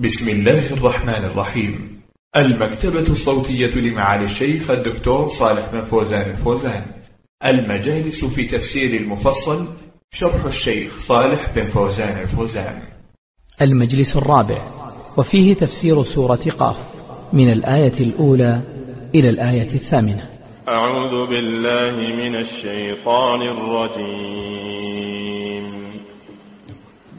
بسم الله الرحمن الرحيم. المكتبة الصوتية لمعالي الشيخ الدكتور صالح بن فوزان الفوزان. المجالس في تفسير المفصل شرح الشيخ صالح بن فوزان الفوزان. المجلس الرابع. وفيه تفسير سورة قاف من الآية الأولى إلى الآية الثامنة. أعوذ بالله من الشيطان الرجيم.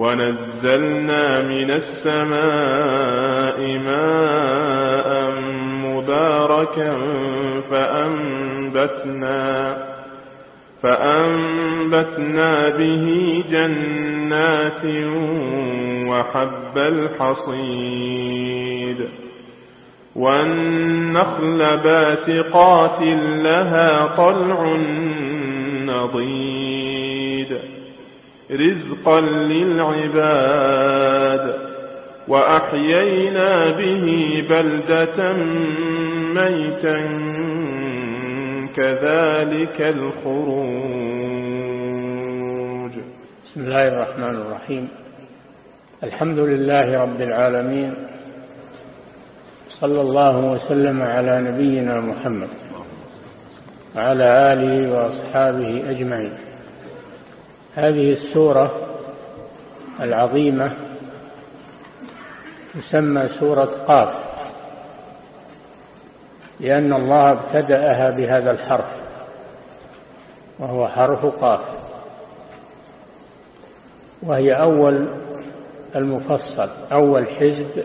ونزلنا من السماء ماء مباركا فأنبتنا فأنبتنا به جنات وحب الحصيد والنخل باسقات لها طلع نضيد رزقا للعباد وأحيينا به بلدة ميتا كذلك الخروج بسم الله الرحمن الرحيم. الحمد لله رب العالمين. صلى الله وسلم على نبينا محمد وعلى آله وأصحابه أجمعين. هذه السورة العظيمة تسمى سورة قاف لأن الله ابتدأها بهذا الحرف وهو حرف قاف وهي أول المفصل أول حزب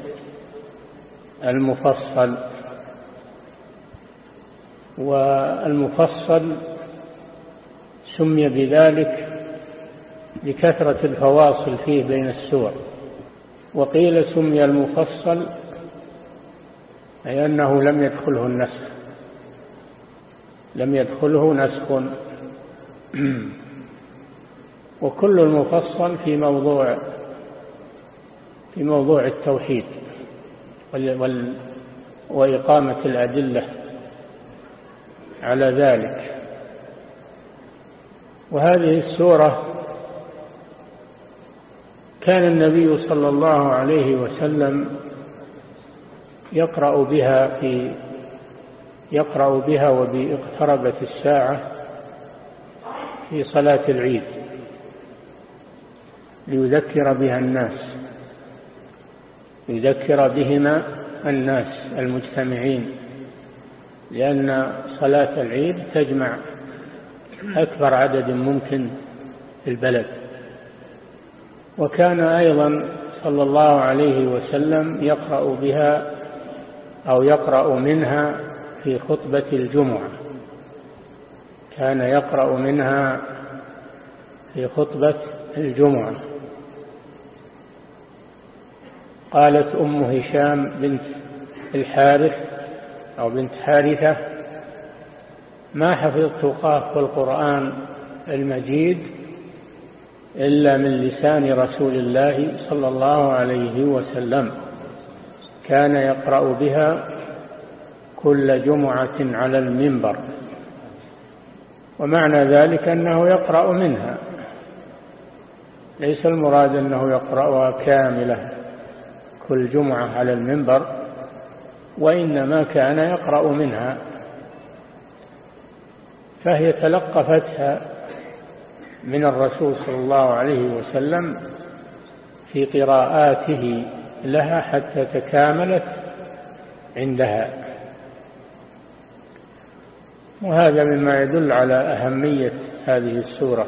المفصل والمفصل سمي بذلك لكثرة الفواصل فيه بين السور. وقيل سمي المفصل أي أنه لم يدخله النسخ. لم يدخله نسخ. وكل المفصل في موضوع في موضوع التوحيد وإقامة الأدلة على ذلك. وهذه السورة كان النبي صلى الله عليه وسلم يقرأ بها في يقرأ بها وباقتربت الساعة في صلاة العيد ليذكر بها الناس يذكر بهما الناس المجتمعين لأن صلاة العيد تجمع أكبر عدد ممكن في البلد. وكان أيضا صلى الله عليه وسلم يقرأ بها أو يقرأ منها في خطبة الجمعة. كان يقرأ منها في خطبة الجمعة. قالت أم هشام بنت الحارث أو بنت حارثة ما حفظت قاف القرآن المجيد إلا من لسان رسول الله صلى الله عليه وسلم كان يقرأ بها كل جمعة على المنبر. ومعنى ذلك أنه يقرأ منها. ليس المراد أنه يقرأها كاملة كل جمعة على المنبر وإنما كان يقرأ منها فهي تلقفتها من الرسول صلى الله عليه وسلم في قراءاته لها حتى تكاملت عندها. وهذا مما يدل على أهمية هذه السورة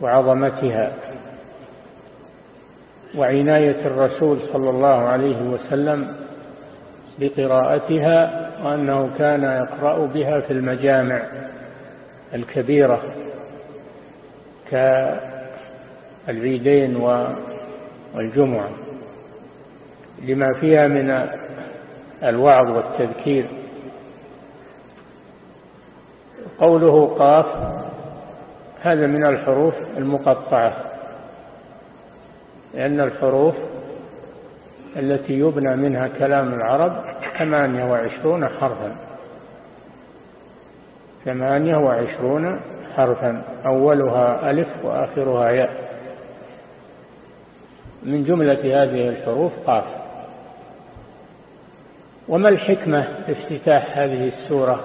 وعظمتها وعناية الرسول صلى الله عليه وسلم بقراءتها وأنه كان يقرأ بها في المجامع الكبيرة. كالعيدين والجمعة لما فيها من الوعظ والتذكير. قوله قاف هذا من الحروف المقطعة لأن الحروف التي يبنى منها كلام العرب ثمانية وعشرون حرفا. ثمانية وعشرون حرفا. أولها ألف وآخرها ياء. من جملة هذه الحروف قاف. وما الحكمة في افتتاح هذه السورة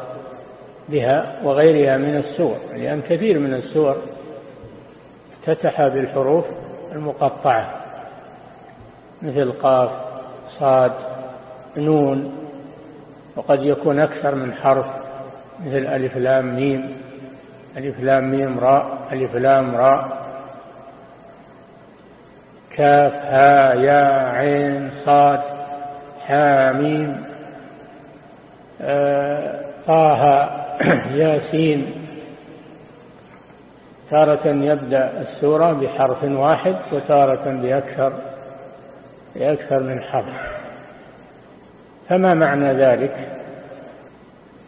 بها وغيرها من السور؟ لأن كثير من السور افتتح بالحروف المقطعة. مثل قاف صاد نون. وقد يكون أكثر من حرف. مثل ألف لام ميم. ألف لام ميم راء ألف لام راء. كاف ها يا عين صاد حاميم آه طه ياسين. تارة يبدأ السورة بحرف واحد وتارة بأكثر بأكثر من حرف. فما معنى ذلك؟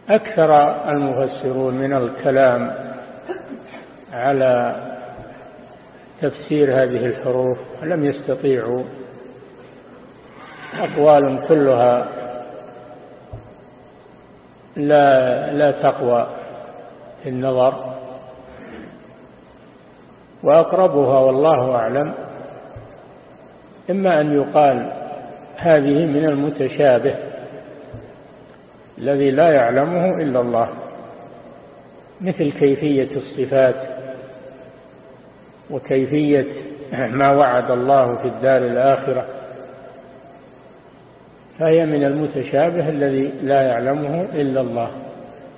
أكثر المفسرون من الكلام على تفسير هذه الحروف لم يستطيعوا. أقوال كلها لا لا تقوى في النظر. وأقربها والله أعلم إما أن يقال هذه من المتشابه الذي لا يعلمه إلا الله مثل كيفية الصفات وكيفية ما وعد الله في الدار الآخرة فهي من المتشابه الذي لا يعلمه إلا الله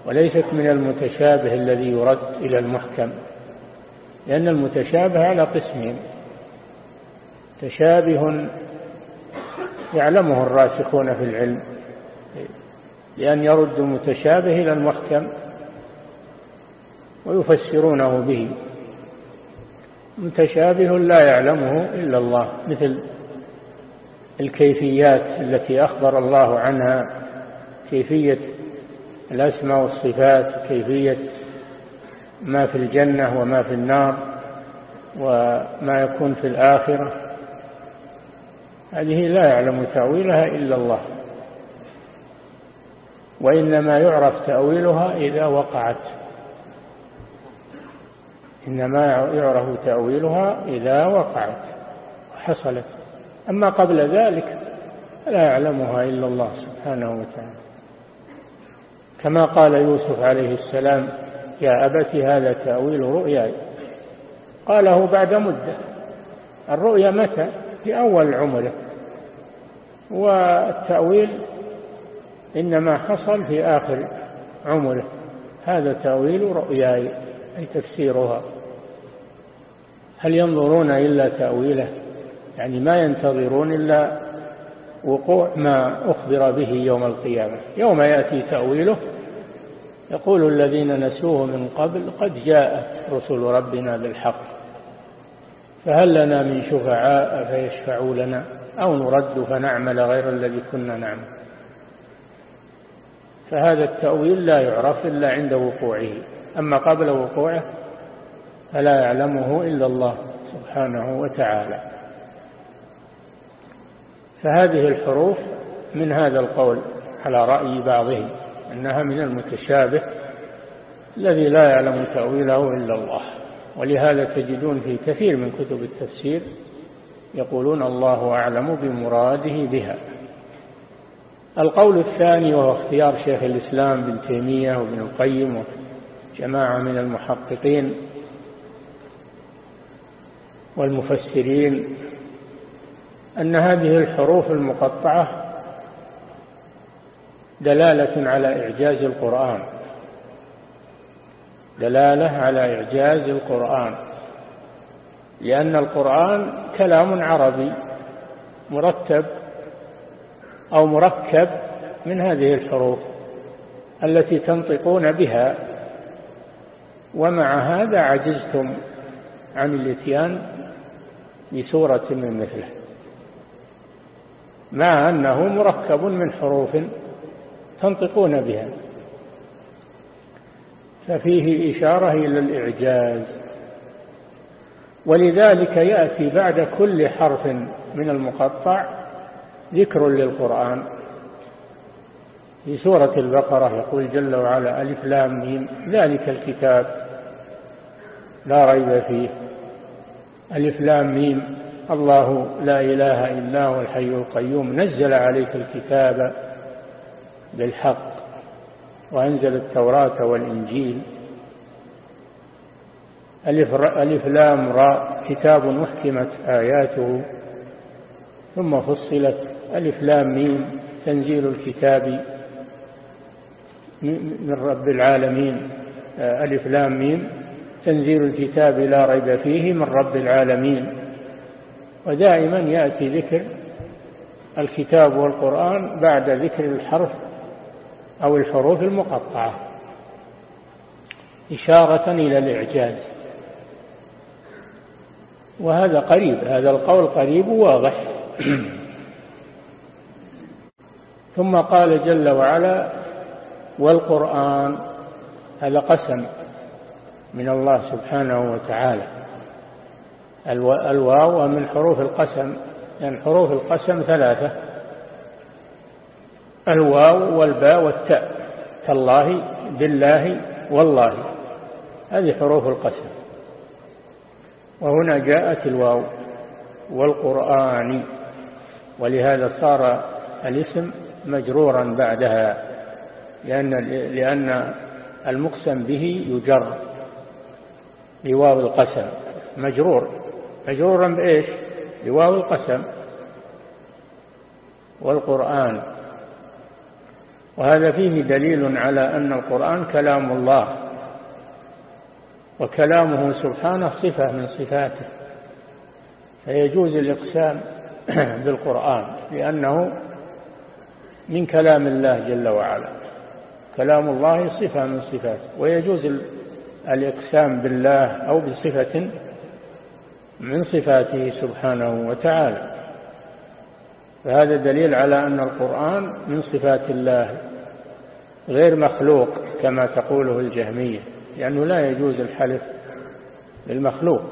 وليست من المتشابه الذي يرد إلى المحكم لأن المتشابه على قسمين تشابه يعلمه الراسخون في العلم لأن يرد المتشابه إلى المحكم ويفسرونه به. متشابه لا يعلمه إلا الله مثل الكيفيات التي أخبر الله عنها كيفية الأسماء والصفات كيفية ما في الجنة وما في النار وما يكون في الآخرة. هذه لا يعلم تأويلها إلا الله وإنما يعرف تأويلها إذا وقعت. إنما يعرف تأويلها إذا وقعت وحصلت أما قبل ذلك لا يعلمها إلا الله سبحانه وتعالى. كما قال يوسف عليه السلام يا أبت هذا تأويل رؤياي. قاله بعد مدة الرؤيا متى؟ في أول عمره. والتأويل إنما حصل في آخر عمره. هذا تأويل رؤياي أي تفسيرها. هل ينظرون إلا تأويله؟ يعني ما ينتظرون إلا وقوع ما أخبر به يوم القيامة. يوم يأتي تأويله يقول الذين نسوه من قبل قد جاءت رسل ربنا بالحق فهل لنا من شفعاء فيشفعوا لنا أو نرد فنعمل غير الذي كنا نعمل؟ فهذا التأويل لا يعرف إلا عند وقوعه. أما قبل وقوعه فلا يعلمه إلا الله سبحانه وتعالى. فهذه الحروف من هذا القول على رأي بعضهم أنها من المتشابه الذي لا يعلم تأويله إلا الله. ولهذا تجدون في كثير من كتب التفسير يقولون الله أعلم بمراده بها. القول الثاني وهو اختيار شيخ الإسلام بن تيمية وابن القيم وجماعة من المحققين والمفسرين أن هذه الحروف المقطعة دلالة على إعجاز القرآن. دلالة على إعجاز القرآن. لأن القرآن كلام عربي مرتب أو مركب من هذه الحروف التي تنطقون بها. ومع هذا عجزتم عن الإتيان بسورة من مثله. مع أنه مركب من حروف تنطقون بها. ففيه إشارة إلى الإعجاز. ولذلك يأتي بعد كل حرف من المقطع ذكر للقرآن. في سورة البقرة يقول جل وعلا ألف لام ميم ذلك الكتاب لا ريب فيه. ألف لام ميم. الله لا إله إلا هو الحي القيوم. نزل عليك الكتاب بالحق وأنزل التوراة والإنجيل. ألف, ألف لام راء كتاب أحكمت آياته. ثم فصلت. ألف لام ميم. تنزيل الكتاب من رب العالمين. ألف لام ميم. تنزيل الكتاب لا ريب فيه من رب العالمين. ودائما يأتي ذكر الكتاب والقرآن بعد ذكر الحرف أو الحروف المقطعة إشارة إلى الإعجاز. وهذا قريب هذا القول قريب واضح ثم قال جل وعلا والقرآن هذا قسم من الله سبحانه وتعالى. الواو من حروف القسم لأن يعني حروف القسم ثلاثة. الواو والباء والتاء. تالله بالله والله. هذه حروف القسم. وهنا جاءت الواو والقرآن. ولهذا صار الاسم مجرورا بعدها لأن, لأن المقسم به يجر. بواو القسم. مجرور. مجرورا بإيش؟ بواو القسم. والقرآن. وهذا فيه دليل على أن القرآن كلام الله. وكلامه سبحانه صفة من صفاته. فيجوز الإقسام بالقرآن لأنه من كلام الله جل وعلا. كلام الله صفة من صفاته. ويجوز الإقسام بالله أو بصفة من صفاته سبحانه وتعالى. فهذا دليل على أن القرآن من صفات الله غير مخلوق كما تقوله الجهمية لأنه لا يجوز الحلف للمخلوق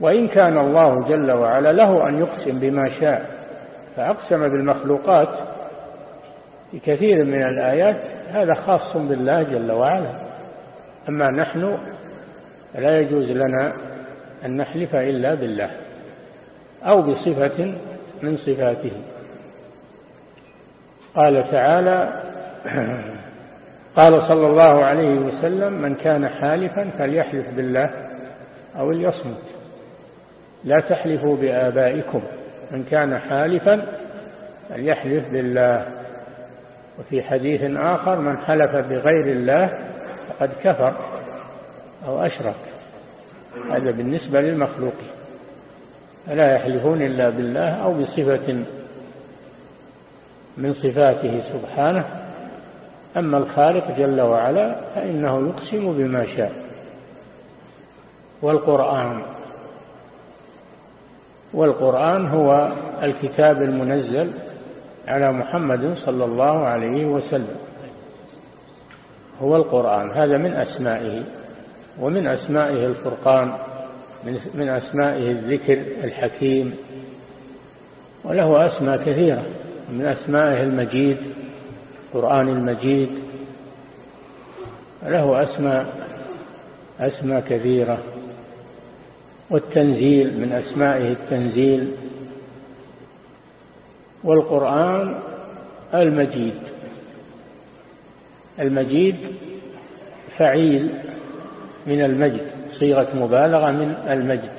وإن كان الله جل وعلا له أن يقسم بما شاء فأقسم بالمخلوقات في كثير من الآيات هذا خاص بالله جل وعلا. أما نحن لا يجوز لنا أن نحلف إلا بالله أو بصفة من صفاته. قال تعالى قال صلى الله عليه وسلم من كان حالفا فليحلف بالله أو ليصمت. لا تحلفوا بآبائكم. من كان حالفا فليحلف بالله. وفي حديث آخر من حلف بغير الله فقد كفر أو أشرك. هذا بالنسبة للمخلوقين فلا يحلفون إلا بالله أو بصفة من صفاته سبحانه. أما الخالق جل وعلا فإنه يقسم بما شاء. والقرآن. والقرآن هو الكتاب المنزل على محمد صلى الله عليه وسلم. هو القرآن هذا من أسمائه ومن أسمائه الفرقان من أسمائه الذكر الحكيم وله أسماء كثيرة من أسمائه المجيد القرآن المجيد له أسماء أسماء كثيرة والتنزيل من أسمائه التنزيل والقرآن المجيد. المجيد فعيل من المجد صيغة مبالغة من المجد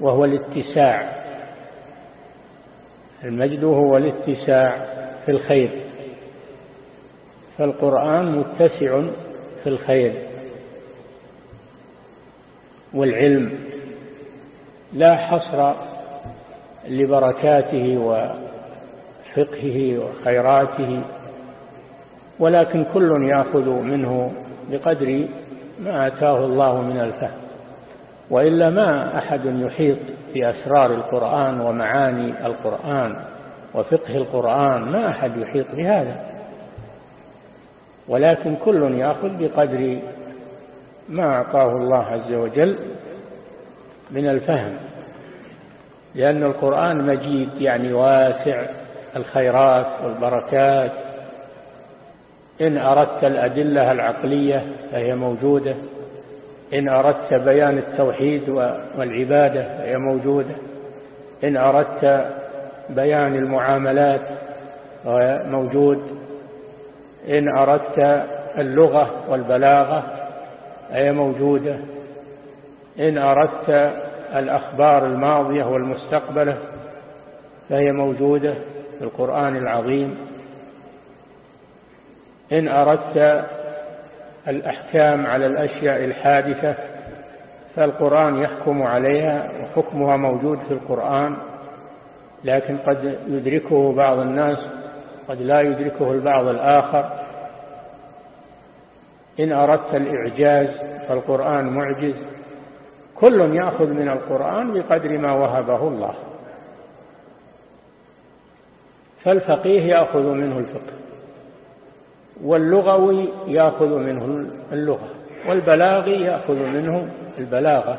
وهو الاتساع. المجد هو الاتساع في الخير. فالقرآن متسع في الخير والعلم لا حصر لبركاته وفقهه وخيراته. ولكن كل يأخذ منه بقدر ما أتاه الله من الفهم. وإلا ما أحد يحيط بأسرار القرآن ومعاني القرآن وفقه القرآن ما أحد يحيط بهذا. ولكن كل يأخذ بقدر ما أعطاه الله عز وجل من الفهم. لأن القرآن مجيد يعني واسع الخيرات والبركات. إن أردت الأدلة العقلية فهي موجودة. إن أردت بيان التوحيد والعبادة فهي موجودة. إن أردت بيان المعاملات فهي موجود. إن أردت اللغة والبلاغة فهي موجودة. إن أردت الأخبار الماضية والمستقبلة فهي موجودة في القرآن العظيم. إن أردت الأحكام على الأشياء الحادثة فالقرآن يحكم عليها وحكمها موجود في القرآن لكن قد يدركه بعض الناس قد لا يدركه البعض الآخر. إن أردت الإعجاز فالقرآن معجز. كل يأخذ من القرآن بقدر ما وهبه الله. فالفقيه يأخذ منه الفقه. واللغوي يأخذ منه اللغة والبلاغي يأخذ منه البلاغة.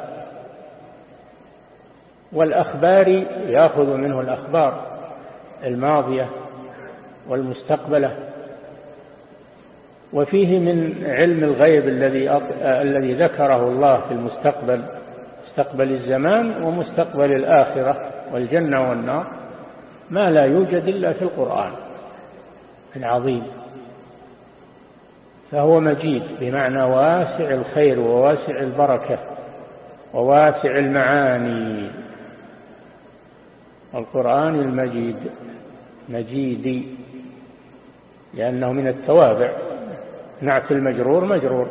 والأخباري يأخذ منه الأخبار الماضية والمستقبلة. وفيه من علم الغيب الذي الذي ذكره الله في المستقبل مستقبل الزمان ومستقبل الآخرة والجنة والنار ما لا يوجد إلا في القرآن. العظيم فهو مجيد بمعنى واسع الخير وواسع البركة وواسع المعاني. القرآن المجيد مجيدي لأنه من التوابع. نعت المجرور مجرور.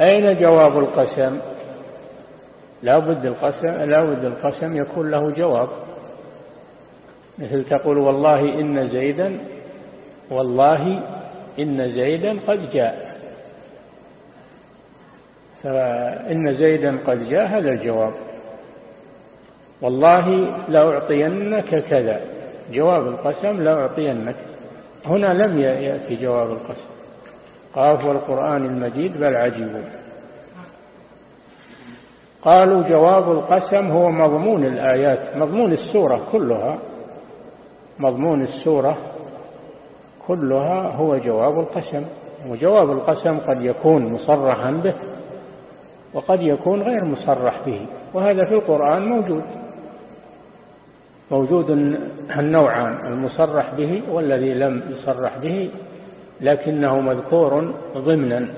أين جواب القسم؟ لا بد القسم لا بد القسم يكون له جواب. مثل تقول والله إن زيدا والله إن زيدا قد جاء. فإن زيدا قد جاء هذا الجواب. والله لأعطينك كذا. جواب القسم لأعطينك. هنا لم يأتي جواب القسم. قاف والقرآن المجيد بل عجبوا قالوا جواب القسم هو مضمون الآيات مضمون السورة كلها. مضمون السورة كلها هو جواب القسم وجواب القسم قد يكون مصرحا به وقد يكون غير مصرح به وهذا في القرآن موجود. موجود النوعان المصرح به والذي لم يصرح به لكنه مذكور ضمنا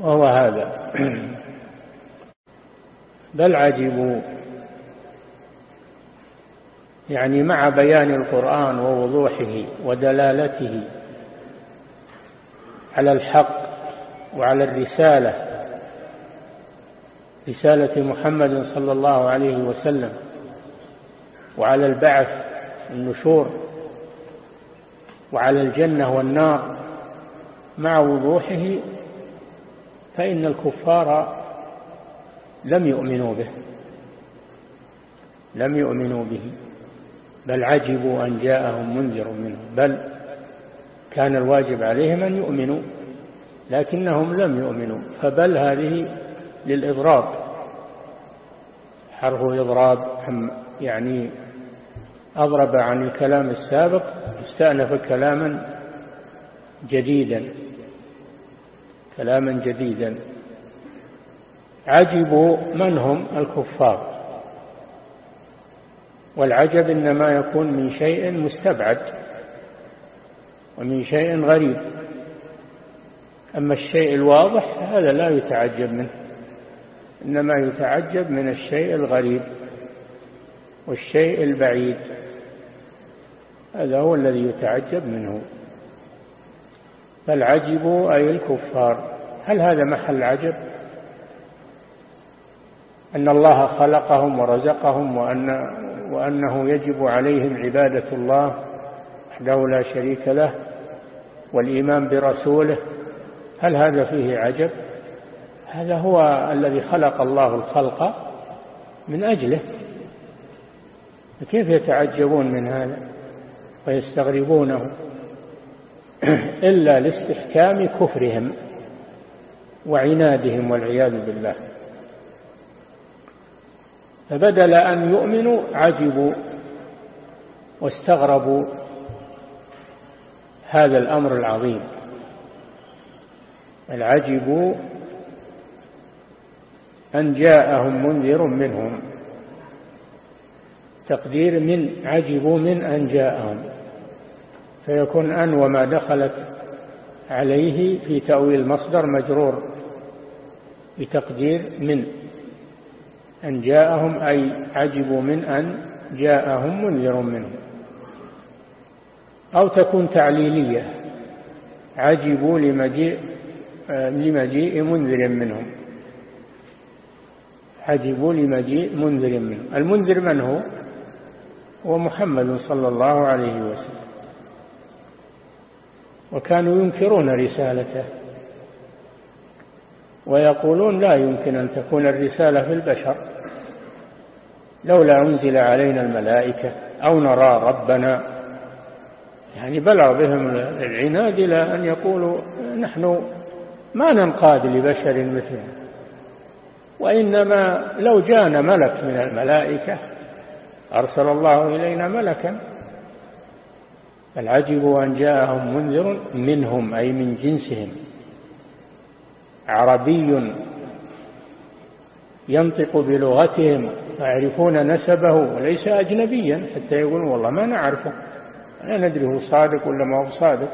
وهو هذا. بل عجبوا يعني مع بيان القرآن ووضوحه ودلالته على الحق وعلى الرسالة رسالة محمد صلى الله عليه وسلم وعلى البعث النشور وعلى الجنة والنار مع وضوحه فإن الكفار لم يؤمنوا به لم يؤمنوا به. بل عجبوا أن جاءهم منذر منهم. بل كان الواجب عليهم أن يؤمنوا لكنهم لم يؤمنوا. فبل هذه للإضراب. حرف إضراب يعني أضرب عن الكلام السابق استأنف كلاما جديدا. كلاما جديدا. عجبوا من هم؟ الكفار. والعجب إنما يكون من شيء مستبعد ومن شيء غريب. أما الشيء الواضح هذا لا يتعجب منه إنما يتعجب من الشيء الغريب والشيء البعيد. هذا هو الذي يتعجب منه. عجبوا أي الكفار. هل هذا محل عجب؟ أن الله خلقهم ورزقهم وأن وأنه يجب عليهم عبادة الله وحده لا شريك له والإيمان برسوله. هل هذا فيه عجب؟ هذا هو الذي خلق الله الخلق من أجله. كيف يتعجبون من هذا ويستغربونه؟ إلا لاستحكام كفرهم وعنادهم والعياذ بالله. فبدل أن يؤمنوا عجبوا واستغربوا. هذا الأمر العظيم. العجبوا أن جاءهم منذر منهم. تقدير من عجبوا من أن جاءهم. فيكون أن وما دخلت عليه في تأويل مصدر مجرور بتقدير من. أن جاءهم أي عجبوا من أن جاءهم منذر منهم. أو تكون تعليلية عجبوا لمجيء لمجيء منذر منهم. عجبوا لمجيء منذر منهم. المنذر من هو؟ هو محمد صلى الله عليه وسلم. وكانوا ينكرون رسالته. ويقولون لا يمكن أن تكون الرسالة في البشر. لولا أنزل علينا الملائكة أو نرى ربنا. يعني بلغ بهم العناد إلى أن يقولوا نحن ما ننقاد لبشر مثلنا. وإنما لو جاءنا ملك من الملائكة أرسل الله إلينا ملكا. بل عجبوا أن جاءهم منذر منهم أي من جنسهم. عربي ينطق بلغتهم يعرفون نسبه وليس أجنبيا حتى يقولون والله ما نعرفه. لا ندري هو صادق ولا ما هو صادق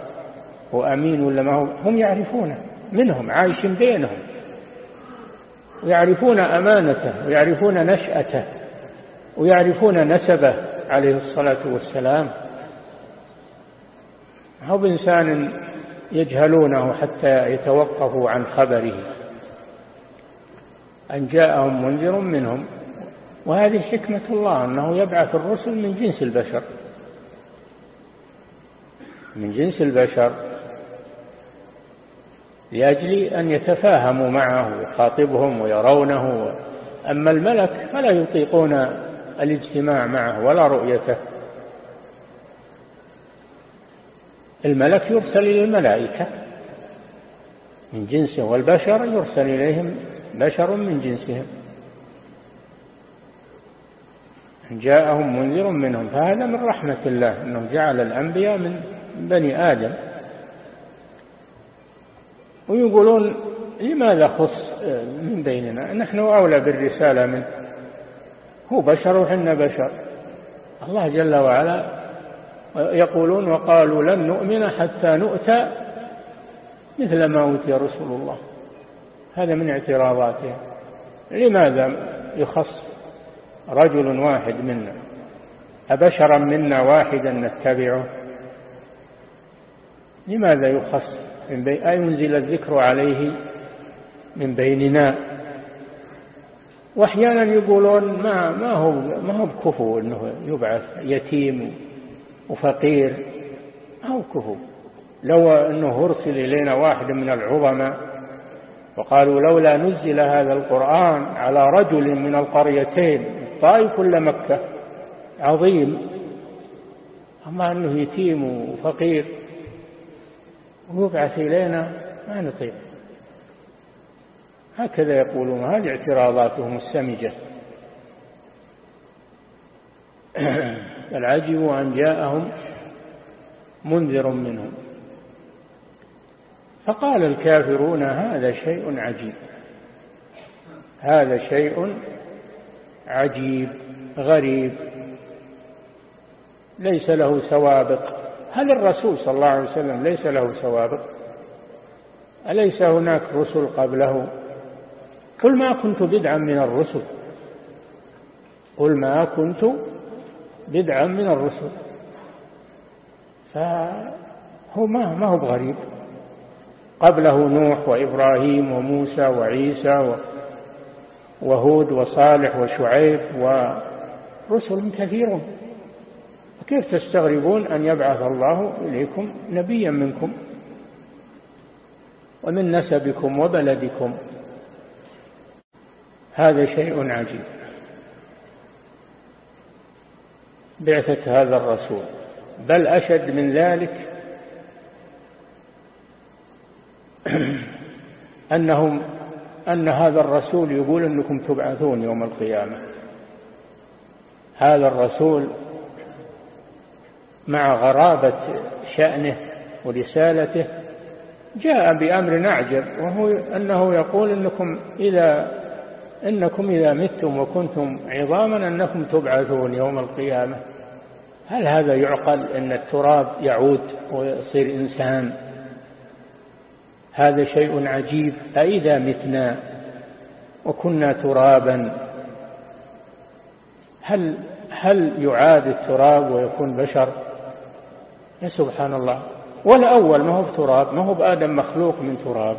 هو أمين ولا ما هو هم يعرفونه منهم عايش بينهم. ويعرفون أمانته ويعرفون نشأته ويعرفون نسبه عليه الصلاة والسلام. هو بإنسان يجهلونه حتى يتوقفوا عن خبره. أن جاءهم منذر منهم. وهذه حكمة الله أنه يبعث الرسل من جنس البشر. من جنس البشر. لأجل أن يتفاهموا معه ويخاطبهم ويرونه. أما الملك فلا يطيقون الاجتماع معه ولا رؤيته. الملك يرسل إلى الملائكة من جنسه والبشر يرسل إليهم بشر من جنسهم. جاءهم منذر منهم فهذا من رحمة الله أنه جعل الأنبياء من بني آدم. ويقولون لماذا خص من بيننا؟ نحن أولى بالرسالة منه. هو بشر وحنا بشر. الله جل وعلا يقولون وقالوا لن نؤمن حتى نؤتى مثل ما أوتي رسول الله. هذا من اعتراضاتهم. لماذا يخص رجل واحد منا؟ أبشرا منا واحدا نتبعه؟ لماذا يخص من بين أينزل الذكر عليه من بيننا؟ وأحيانا يقولون ما ما هو ما هو بكفو إنه يبعث يتيم وفقير كفو لو أنه أرسل إلينا واحد من العظماء وقالوا لولا نزل هذا القرآن على رجل من القريتين الطائف ولا مكة؟ عظيم. أما أنه يتيم وفقير ويبعث إلينا ما نطيق. هكذا يقولون هذه اعتراضاتهم السمجة. بل عجبوا أن جاءهم منذر منهم. فقال الكافرون هذا شيء عجيب. هذا شيء عجيب غريب. ليس له سوابق. هل الرسول صلى الله عليه وسلم ليس له سوابق؟ أليس هناك رسل قبله؟ قل ما كنت بدعا من الرسل. قل ما كنت بدعا من الرسل. فهو ما ما هو بغريب. قبله نوح وإبراهيم وموسى وعيسى وهود وصالح وشعيب ورسل كثيرون. كيف تستغربون أن يبعث الله إليكم نبيا منكم ومن نسبكم وبلدكم؟ هذا شيء عجيب. بعثة هذا الرسول بل أشد من ذلك أنهم أن هذا الرسول يقول أنكم تبعثون يوم القيامة. هذا الرسول مع غرابة شأنه ورسالته جاء بأمر أعجب وهو أنه يقول إنكم إذا إنكم إذا متم وكنتم عظاما أنكم تبعثون يوم القيامة. هل هذا يعقل أن التراب يعود ويصير إنسان؟ هذا شيء عجيب. أئذا متنا وكنا ترابا هل هل يعاد التراب ويكون بشر؟ يا سبحان الله. والأول ما هو بتراب ما هو بآدم مخلوق من تراب؟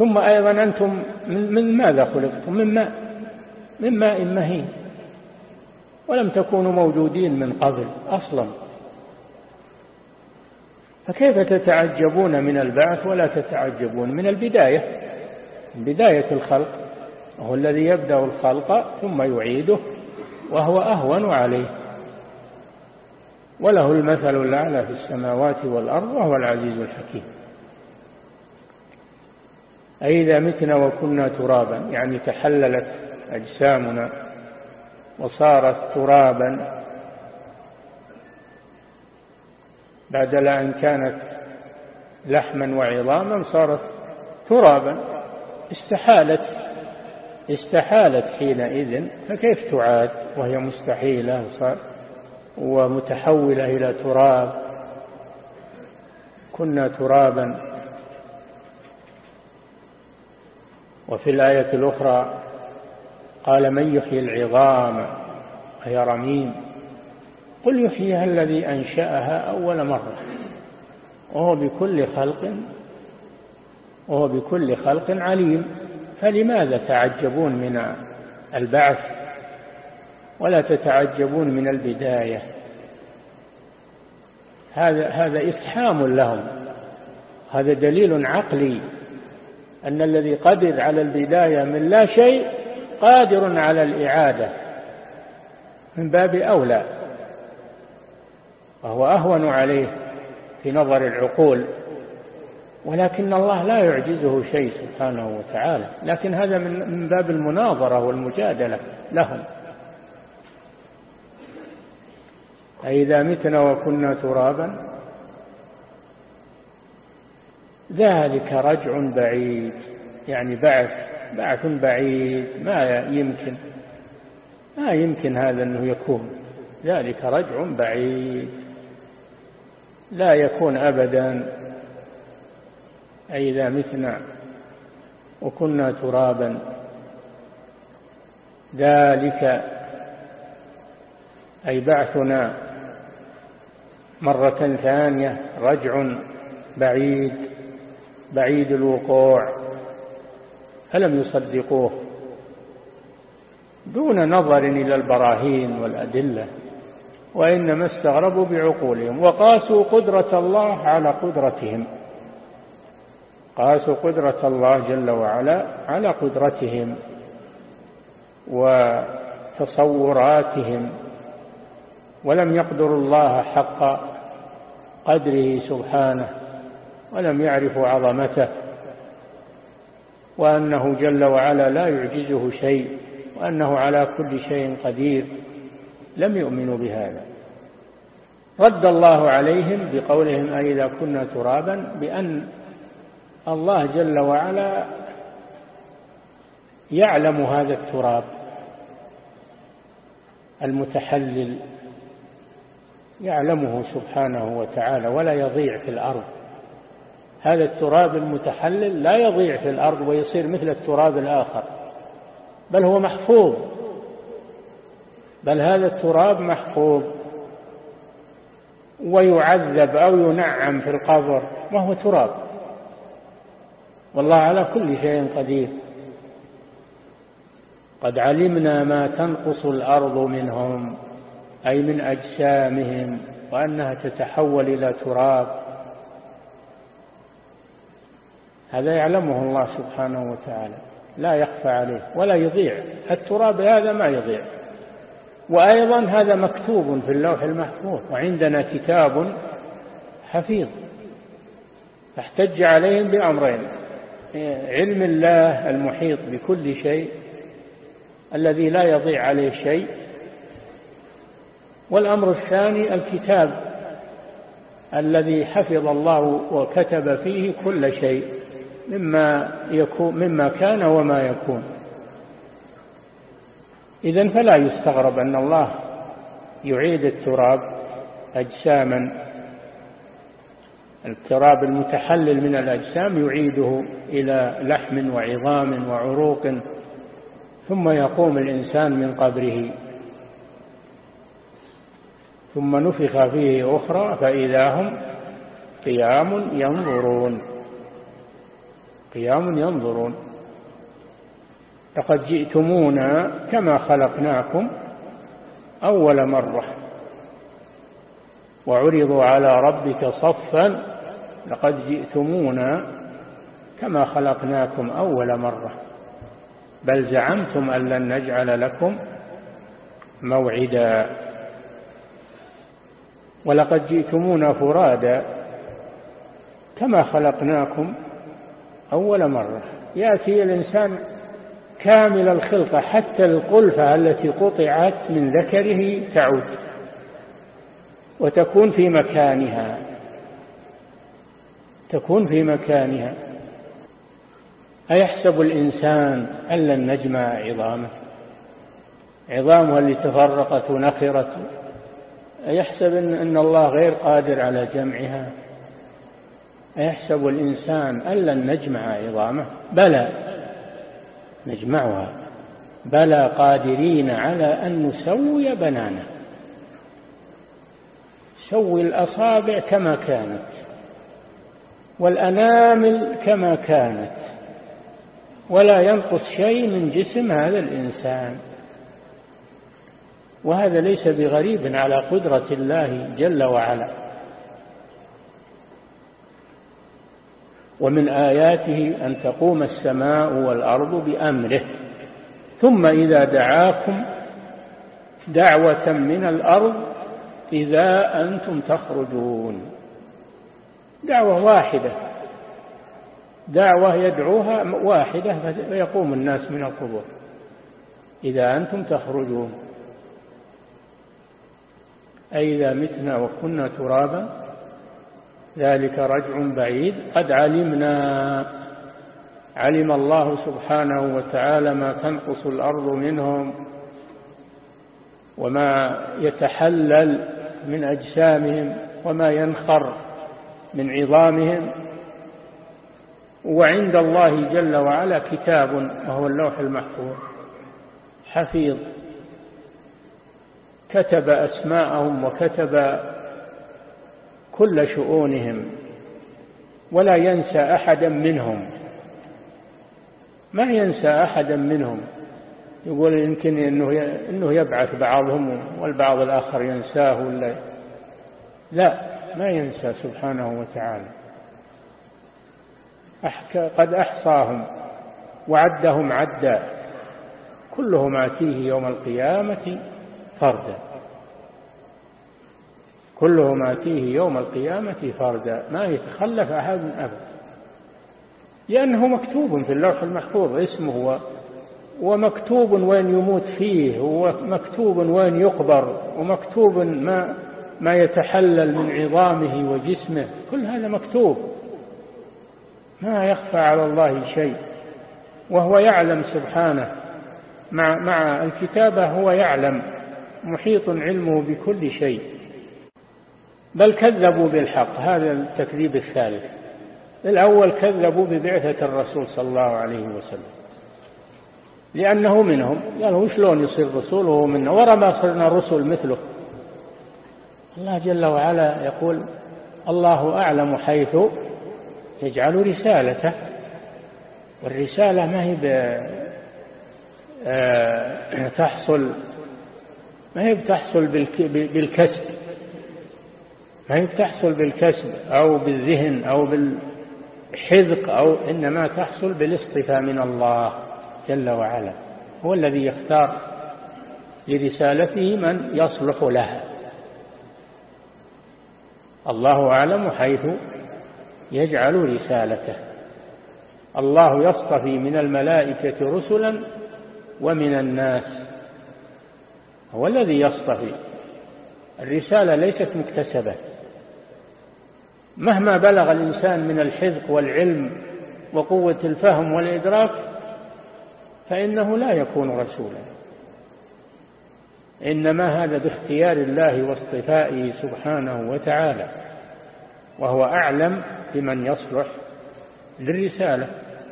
ثم أيضا أنتم من ماذا خلقتم؟ من ماء. من ماء مهين. ولم تكونوا موجودين من قبل أصلا. فكيف تتعجبون من البعث ولا تتعجبون من البداية؟ من بداية الخلق وهو الذي يبدأ الخلق ثم يعيده وهو أهون عليه. وله المثل الأعلى في السماوات والأرض وهو العزيز الحكيم. أئذا متنا وكنا ترابا يعني تحللت أجسامنا وصارت ترابا. بعد أن كانت لحما وعظاما صارت ترابا. استحالت استحالت حينئذ فكيف تعاد؟ وهي مستحيلة ومتحولة إلى تراب. كنا ترابا. وفي الآية الأخرى قال من يحيي العظام هي رميم قل يحييها الذي أنشأها أول مرة وهو بكل خلق وهو بكل خلق عليم فلماذا تعجبون من البعث ولا تتعجبون من البداية هذا هذا إفحام لهم هذا دليل عقلي أن الذي قدر على البداية من لا شيء قادر على الإعادة. من باب أولى وهو أهون عليه في نظر العقول ولكن الله لا يعجزه شيء سبحانه وتعالى. لكن هذا من باب المناظرة والمجادلة لهم. أئذا متنا وكنا ترابا ذلك رجع بعيد. يعني بعث بعث بعيد ما يمكن ما يمكن هذا أنه يكون. ذلك رجع بعيد. لا يكون أبدا. أي إذا متنا وكنا ترابا. ذلك أي بعثنا مرة ثانية رجع بعيد. بعيد الوقوع فلم يصدقوه. دون نظر إلى البراهين والأدلة وإنما استغربوا بعقولهم وقاسوا قدرة الله على قدرتهم. قاسوا قدرة الله جل وعلا على قدرتهم وتصوراتهم ولم يقدروا الله حق قدره سبحانه. ولم يعرفوا عظمته وأنه جل وعلا لا يعجزه شيء وأنه على كل شيء قدير لم يؤمنوا بهذا. رد الله عليهم بقولهم أئذا كنا ترابا؟ بأن الله جل وعلا يعلم هذا التراب المتحلل يعلمه سبحانه وتعالى ولا يضيع في الأرض. هذا التراب المتحلل لا يضيع في الأرض ويصير مثل التراب الآخر بل هو محفوظ بل هذا التراب محفوظ ويعذب أو ينعم في القبر وهو تراب. والله على كل شيء قدير. قد علمنا ما تنقص الأرض منهم أي من أجسامهم وأنها تتحول إلى تراب. هذا يعلمه الله سبحانه وتعالى. لا يخفى عليه ولا يضيع. التراب هذا ما يضيع. وأيضا هذا مكتوب في اللوح المحفوظ وعندنا كتاب حفيظ فاحتج عليهم بأمرين علم الله المحيط بكل شيء الذي لا يضيع عليه شيء والأمر الثاني الكتاب الذي حفظ الله وكتب فيه كل شيء. مما, يكون مما كان وما يكون. إذن فلا يستغرب أن الله يعيد التراب أجساما. التراب المتحلل من الأجسام يعيده إلى لحم وعظام وعروق ثم يقوم الإنسان من قبره. ثم نفخ فيه أخرى فإذا هم قيام ينظرون. قيام ينظرون. لقد جئتمونا كما خلقناكم أول مرة. وعرضوا على ربك صفا لقد جئتمونا كما خلقناكم أول مرة. بل زعمتم أن لن نجعل لكم موعدا. ولقد جئتمونا فرادا كما خلقناكم أول مرة. يأتي الإنسان كامل الخلقة حتى القلفة التي قطعت من ذكره تعود وتكون في مكانها تكون في مكانها. أيحسب الإنسان أن لن نجمع عظامه؟ عظامها اللي تفرقت ونخرت. أيحسب أن الله غير قادر على جمعها؟ أيحسب الإنسان أن لن نجمع عظامه بلى نجمعها بلى قادرين على أن نسوي بنانه. سوي الأصابع كما كانت والأنامل كما كانت ولا ينقص شيء من جسم هذا الإنسان. وهذا ليس بغريب على قدرة الله جل وعلا. ومن آياته أن تقوم السماء والأرض بأمره. ثم إذا دعاكم دعوة من الأرض إذا أنتم تخرجون. دعوة واحدة. دعوة يدعوها واحدة فيقوم الناس من القبور. إذا أنتم تخرجون. أي إذا متنا وكنا ترابا ذلك رجع بعيد. قد علمنا علم الله سبحانه وتعالى ما تنقص الأرض منهم وما يتحلل من أجسامهم وما ينخر من عظامهم. وعند الله جل وعلا كتاب وهو اللوح المحفوظ. حفيظ. كتب أسماءهم وكتب كل شؤونهم ولا ينسى أحدا منهم. ما ينسى أحدا منهم. يقول يمكن إنه إنه يبعث بعضهم والبعض الآخر ينساه ولا؟ لا ما ينسى سبحانه وتعالى. قد أحصاهم وعدهم عدا كلهم آتيه يوم القيامة فردا. كلهم آتيه يوم القيامة فردا ما يتخلف أحد أبدا لأنه مكتوب في اللوح المحفوظ اسمه ومكتوب وين يموت فيه ومكتوب وين يقبر ومكتوب ما ما يتحلل من عظامه وجسمه. كل هذا مكتوب. ما يخفى على الله شيء. وهو يعلم سبحانه. مع مع الكتابة هو يعلم. محيط علمه بكل شيء. بل كذبوا بالحق هذا التكذيب الثالث. الأول كذبوا ببعثة الرسول صلى الله عليه وسلم لأنه منهم قالوا شلون يصير رسول وهو منا؟ ورا ما صرنا رسل مثله. الله جل وعلا يقول الله أعلم حيث يجعل رسالته. والرسالة ما هي آه، تحصل ما هي بتحصل بالكسب. ما هي بتحصل بالكسب أو بالذهن أو بالحذق أو إنما تحصل بالاصطفاء من الله جل وعلا. هو الذي يختار لرسالته من يصلح لها. الله أعلم حيث يجعل رسالته. الله يصطفي من الملائكة رسلا ومن الناس. هو الذي يصطفي. الرسالة ليست مكتسبة. مهما بلغ الإنسان من الحذق والعلم وقوة الفهم والإدراك فإنه لا يكون رسولا. إنما هذا باختيار الله واصطفائه سبحانه وتعالى وهو أعلم بمن يصلح للرسالة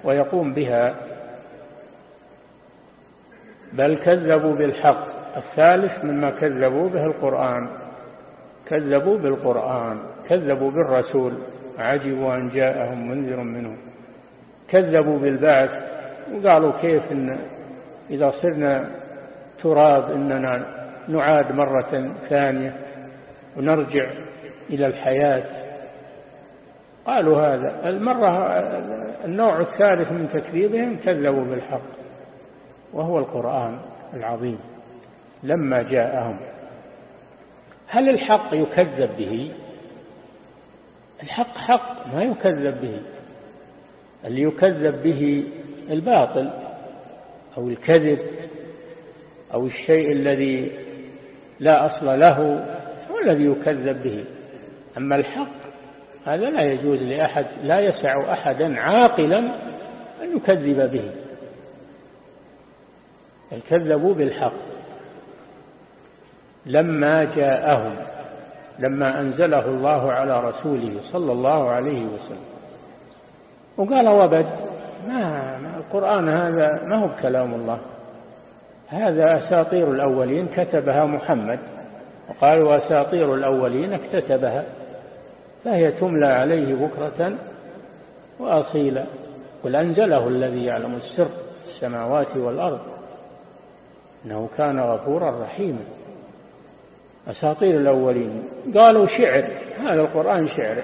ويقوم بها. بل كذبوا بالحق الثالث مما كذبوا به القرآن كذبوا بالقرآن. كذبوا بالرسول عجبوا أن جاءهم منذر منهم. كذبوا بالبعث وقالوا كيف إن إذا صرنا تراب إننا نعاد مرة ثانية ونرجع إلى الحياة. قالوا هذا. المرة النوع الثالث من تكذيبهم كذبوا بالحق وهو القرآن العظيم لما جاءهم. هل الحق يكذب به؟ الحق حق ما يكذب به. اللي يكذب به الباطل أو الكذب أو الشيء الذي لا أصل له هو الذي يكذب به. أما الحق هذا لا يجوز لأحد لا يسع أحدا عاقلا أن يكذب به. بل كذبوا بالحق لما جاءهم. لما أنزله الله على رسوله صلى الله عليه وسلم. وقال وبد ما, ما القرآن هذا ما هو كلام الله. هذا أساطير الأولين كتبها محمد. وقالوا أساطير الأولين اكتتبها. فهي تملى عليه بكرة وأصيلا. قل أنزله الذي يعلم السر السماوات والأرض. إنه كان غفورا رحيما. أساطير الأولين. قالوا شعر هذا القرآن شعر.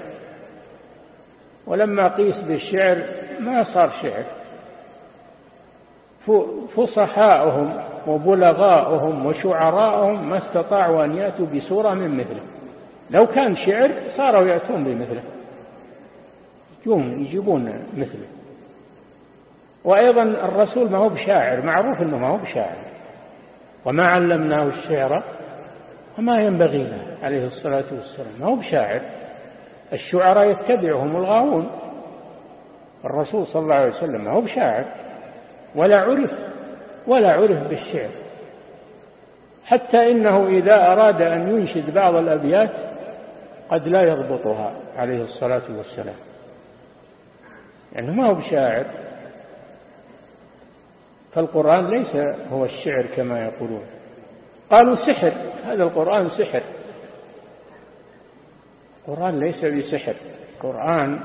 ولما قيس بالشعر ما صار شعر. فصحاؤهم وبلغاؤهم وشعراؤهم ما استطاعوا أن يأتوا بسورة من مثله. لو كان شعر صاروا يأتون بمثله. يجيبون مثله. وأيضا الرسول ما هو بشاعر معروف أنه ما هو بشاعر. وما علمناه الشعر وما ينبغي له عليه الصلاة والسلام. ما هو بشاعر. الشعراء يتبعهم الغاوون. الرسول صلى الله عليه وسلم ما هو بشاعر. ولا عرف ولا عرف بالشعر. حتى إنه إذا أراد أن ينشد بعض الأبيات قد لا يضبطها عليه الصلاة والسلام. يعني ما هو بشاعر. فالقرآن ليس هو الشعر كما يقولون. قالوا سحر. هذا القرآن سحر. القرآن ليس بسحر. القرآن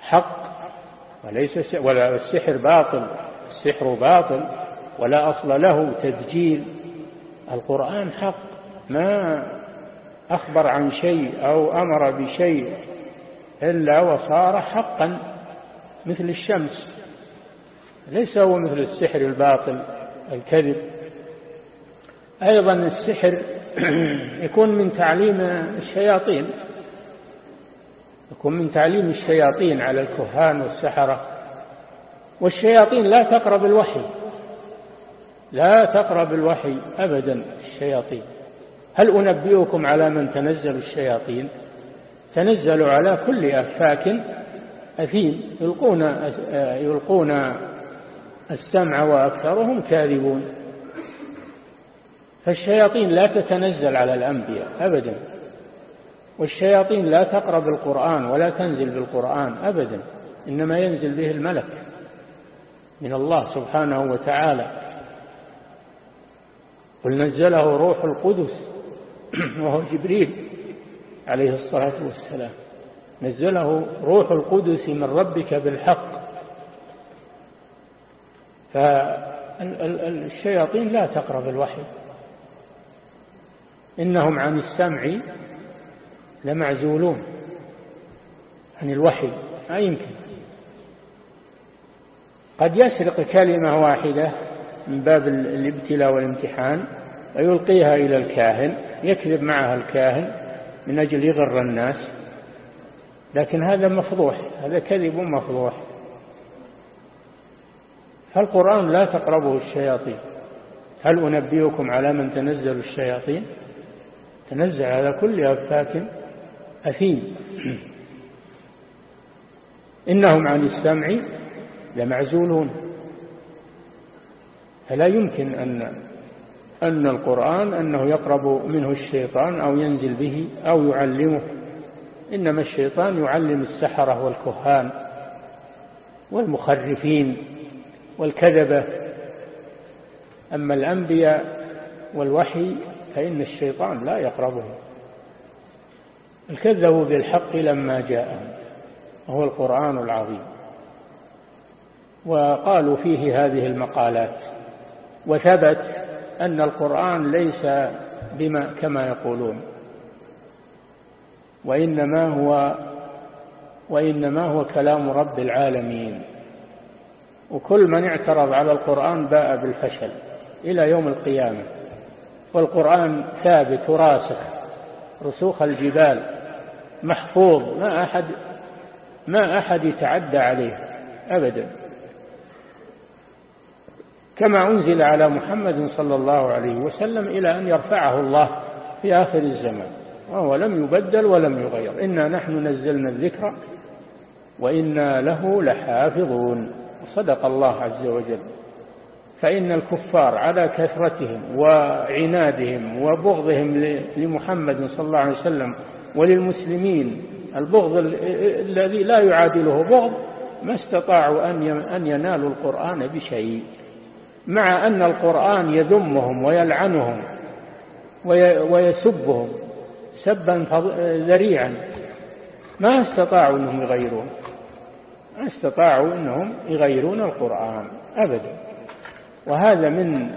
حق وليس ولا السحر باطل. السحر باطل ولا أصل له تدجيل. القرآن حق. ما أخبر عن شيء أو أمر بشيء إلا وصار حقا. مثل الشمس. ليس هو مثل السحر الباطل الكذب. أيضا السحر يكون من تعليم الشياطين يكون من تعليم الشياطين على الكهان والسحرة. والشياطين لا تقرب الوحي لا تقرب الوحي أبدا الشياطين. هل أنبئكم على من تنزل الشياطين؟ تنزل على كل أفاك أثيم. يلقون, يلقون السمع وأكثرهم كاذبون. فالشياطين لا تتنزل على الأنبياء أبدا. والشياطين لا تقرب القرآن ولا تنزل بالقرآن أبدا. إنما ينزل به الملك من الله سبحانه وتعالى. قل نزله روح القدس وهو جبريل عليه الصلاة والسلام. نزله روح القدس من ربك بالحق. فالشياطين لا تقرب الوحي إنهم عن السمع لمعزولون عن الوحي ما يمكن. قد يسرق كلمة واحدة من باب الابتلاء والامتحان ويلقيها إلى الكاهن يكذب معها الكاهن من أجل يغر الناس. لكن هذا مفضوح هذا كذب مفضوح. فالقرآن لا تقربه الشياطين. هل أنبئكم على من تنزل الشياطين؟ تنزل على كل أفاك أثيم. إنهم عن السمع لمعزولون. فلا يمكن أن أن القرآن أنه يقرب منه الشيطان أو ينزل به أو يعلمه. إنما الشيطان يعلم السحرة والكهان والمخرفين والكذبة. أما الأنبياء والوحي فإن الشيطان لا يقربه. الكذبوا بالحق لما جاءهم وهو القرآن العظيم. وقالوا فيه هذه المقالات وثبت أن القرآن ليس بما كما يقولون وإنما هو وإنما هو كلام رب العالمين. وكل من اعترض على القرآن باء بالفشل إلى يوم القيامة. والقرآن ثابت وراسخ رسوخ الجبال محفوظ ما أحد ما أحد يتعدى عليه أبدا. كما أنزل على محمد صلى الله عليه وسلم إلى أن يرفعه الله في آخر الزمان وهو لم يبدل ولم يغير. إنا نحن نزلنا الذكر وإنا له لحافظون. صدق الله عز وجل. فإن الكفار على كثرتهم وعنادهم وبغضهم لمحمد صلى الله عليه وسلم وللمسلمين البغض الذي لا يعادله بغض ما استطاعوا أن ينالوا القرآن بشيء. مع أن القرآن يذمهم ويلعنهم ويسبهم سبا ذريعا. ما استطاعوا أنهم يغيرون. ما استطاعوا أنهم يغيرون القرآن أبدا. وهذا من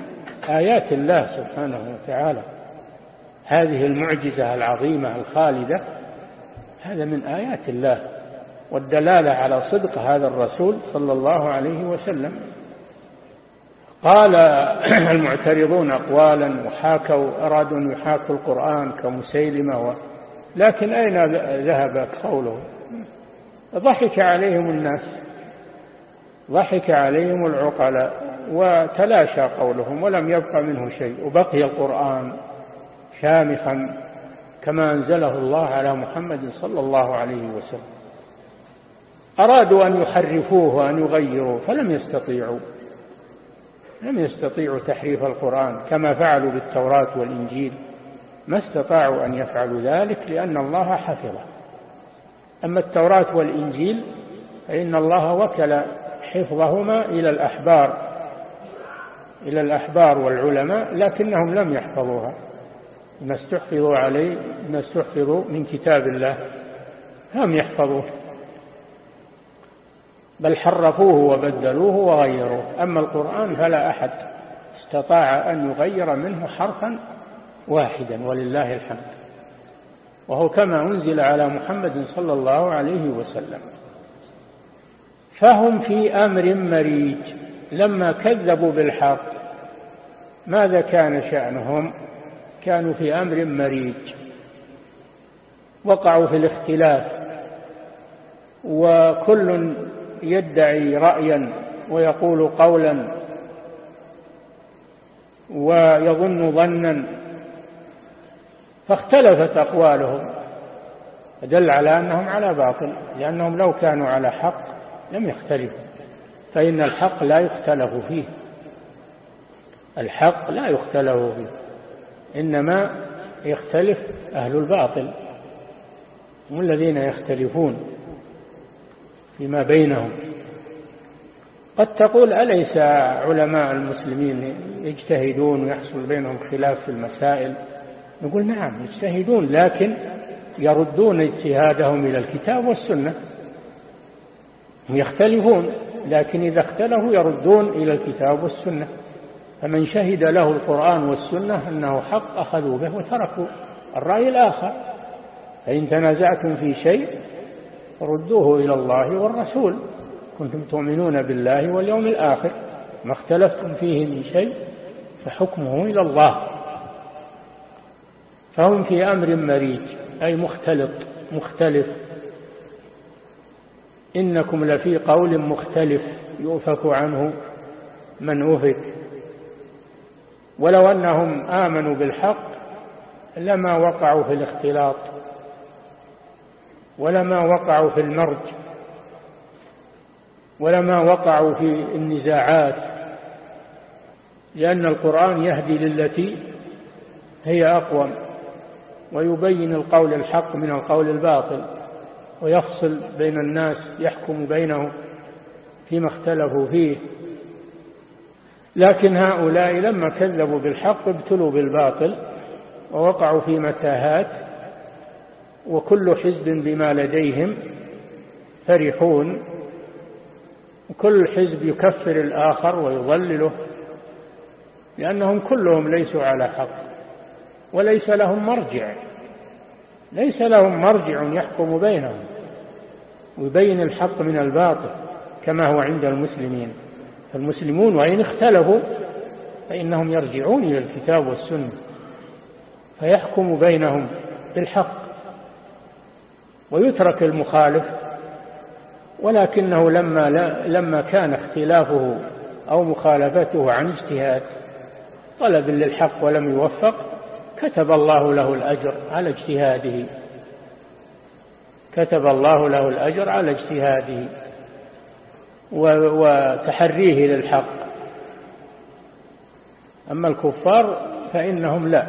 آيات الله سبحانه وتعالى. هذه المعجزة العظيمة الخالدة هذا من آيات الله والدلالة على صدق هذا الرسول صلى الله عليه وسلم. قال المعترضون أقوالا وحاكوا أرادوا أن يحاكوا القرآن كمسيلمة و... لكن أين ذهب قوله؟ ضحك عليهم الناس. ضحك عليهم العقلاء وتلاشى قولهم ولم يبق منه شيء. وبقي القرآن شامخا كما أنزله الله على محمد صلى الله عليه وسلم. أرادوا أن يحرفوه وأن يغيروا فلم يستطيعوا. لم يستطيعوا تحريف القرآن كما فعلوا بالتوراة والإنجيل. ما استطاعوا أن يفعلوا ذلك لأن الله حفظه. أما التوراة والإنجيل فإن الله وكل حفظهما إلى الأحبار إلى الأحبار والعلماء لكنهم لم يحفظوها. ما استحفظوا عليه ما استحفظوا من كتاب الله لم يحفظوه. بل حرفوه وبدلوه وغيروه. أما القرآن فلا أحد استطاع أن يغير منه حرفا واحدا ولله الحمد. وهو كما أنزل على محمد صلى الله عليه وسلم. فهم في أمر مريج لما كذبوا بالحق ماذا كان شأنهم؟ كانوا في أمر مريج وقعوا في الاختلاف وكل يدعي رأيا ويقول قولا ويظن ظنا فاختلفت أقوالهم دل على أنهم على باطل لأنهم لو كانوا على حق لم يختلفوا فإن الحق لا يختلف فيه. الحق لا يختلف فيه. إنما يختلف أهل الباطل. هم الذين يختلفون فيما بينهم. قد تقول أليس علماء المسلمين يجتهدون ويحصل بينهم خلاف في المسائل؟ نقول نعم يجتهدون لكن يردون اجتهادهم إلى الكتاب والسنة. يختلفون لكن إذا اختلفوا يردون إلى الكتاب والسنة. فمن شهد له القرآن والسنة أنه حق أخذوا به وتركوا. الرأي الآخر فإن تنازعتم في شيء ردوه إلى الله والرسول. كنتم تؤمنون بالله واليوم الآخر. ما اختلفتم فيه من شيء فحكمه إلى الله. فهم في أمر مريج أي مختلط مختلف. إنكم لفي قول مختلف يؤفك عنه من أفك. ولو أنهم آمنوا بالحق لما وقعوا في الاختلاط ولما وقعوا في المرج ولما وقعوا في النزاعات لأن القرآن يهدي للتي هي أقوم ويبين القول الحق من القول الباطل. ويفصل بين الناس يحكم بينهم فيما اختلفوا فيه. لكن هؤلاء لما كذبوا بالحق ابتلوا بالباطل ووقعوا في متاهات وكل حزب بما لديهم فرحون وكل حزب يكفر الآخر ويضلله لأنهم كلهم ليسوا على حق وليس لهم مرجع. ليس لهم مرجع يحكم بينهم ويبين الحق من الباطل كما هو عند المسلمين. فالمسلمون وإن اختلفوا فإنهم يرجعون إلى الكتاب والسنة فيحكم بينهم بالحق ويترك المخالف ولكنه لما, لما كان اختلافه أو مخالفته عن اجتهاد طلب للحق ولم يوفق كتب الله له الأجر على اجتهاده. كتب الله له الأجر على اجتهاده. وتحريه للحق. أما الكفار فإنهم لا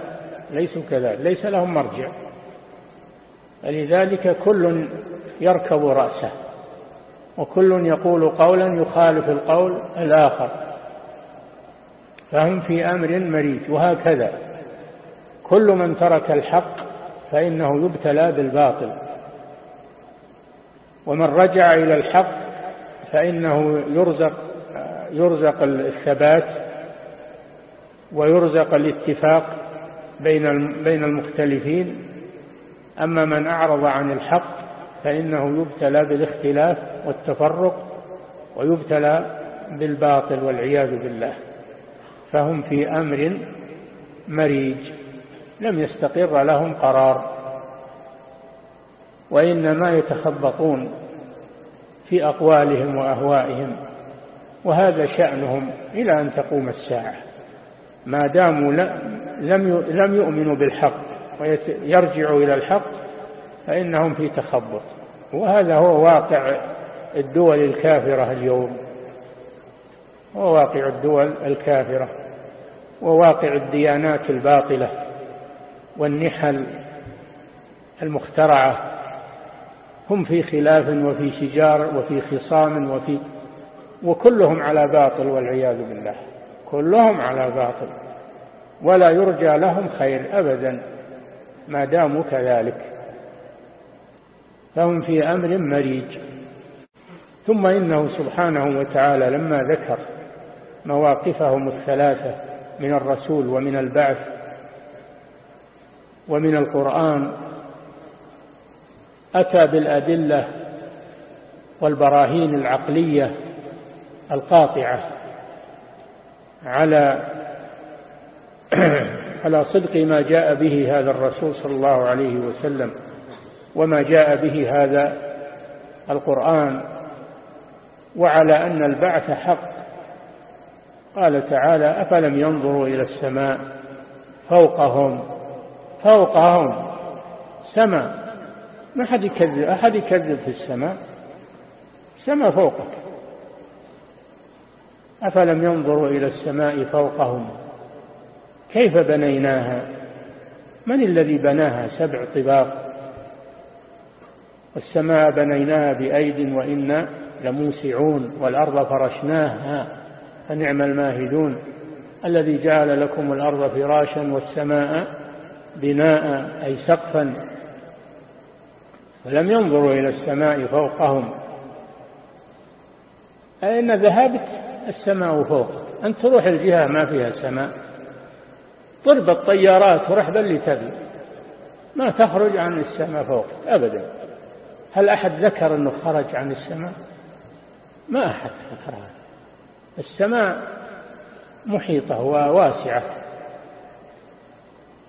ليسوا كذلك ليس لهم مرجع. فلذلك كل يركب رأسه وكل يقول قولا يخالف القول الآخر. فهم في أمر مريج وهكذا. كل من ترك الحق فإنه يبتلى بالباطل. ومن رجع إلى الحق فإنه يرزق يرزق الثبات ويرزق الاتفاق بين بين المختلفين. أما من أعرض عن الحق فإنه يبتلى بالاختلاف والتفرق ويبتلى بالباطل والعياذ بالله. فهم في أمر مريج. لم يستقر لهم قرار. وإنما يتخبطون في أقوالهم وأهوائهم وهذا شأنهم إلى أن تقوم الساعة. ما داموا لم يؤمنوا بالحق ويرجعوا إلى الحق فإنهم في تخبط. وهذا هو واقع الدول الكافرة اليوم. هو واقع الدول الكافرة وواقع الديانات الباطلة. والنحل المخترعة هم في خلاف وفي شجار وفي خصام وفي وكلهم على باطل والعياذ بالله. كلهم على باطل. ولا يرجى لهم خير أبدا. ما داموا كذلك. فهم في أمر مريج. ثم إنه سبحانه وتعالى لما ذكر مواقفهم الثلاثة من الرسول ومن البعث ومن القرآن أتى بالأدلة والبراهين العقلية القاطعة على على صدق ما جاء به هذا الرسول صلى الله عليه وسلم وما جاء به هذا القرآن وعلى أن البعث حق. قال تعالى أفلم ينظروا إلى السماء فوقهم فوقهم سماء ما حد يكذب أحد يكذب في السماء؟ السماء فوقك. أفلم ينظروا إلى السماء فوقهم؟ كيف بنيناها؟ من الذي بناها؟ سبع طباق. والسماء بنيناها بأيد وإنا لموسعون والأرض فرشناها فنعم الماهدون. الذي جعل لكم الأرض فراشا والسماء بناء أي سقفا. ولم ينظروا إلى السماء فوقهم. أين ذهبت السماء فوقك. أنت تروح الجهة ما فيها سماء ضرب الطيارات ورح باللي تبي ما تخرج عن السماء فوق أبدا. هل أحد ذكر أنه خرج عن السماء؟ ما أحد ذكر هذا السماء محيطة وواسعة.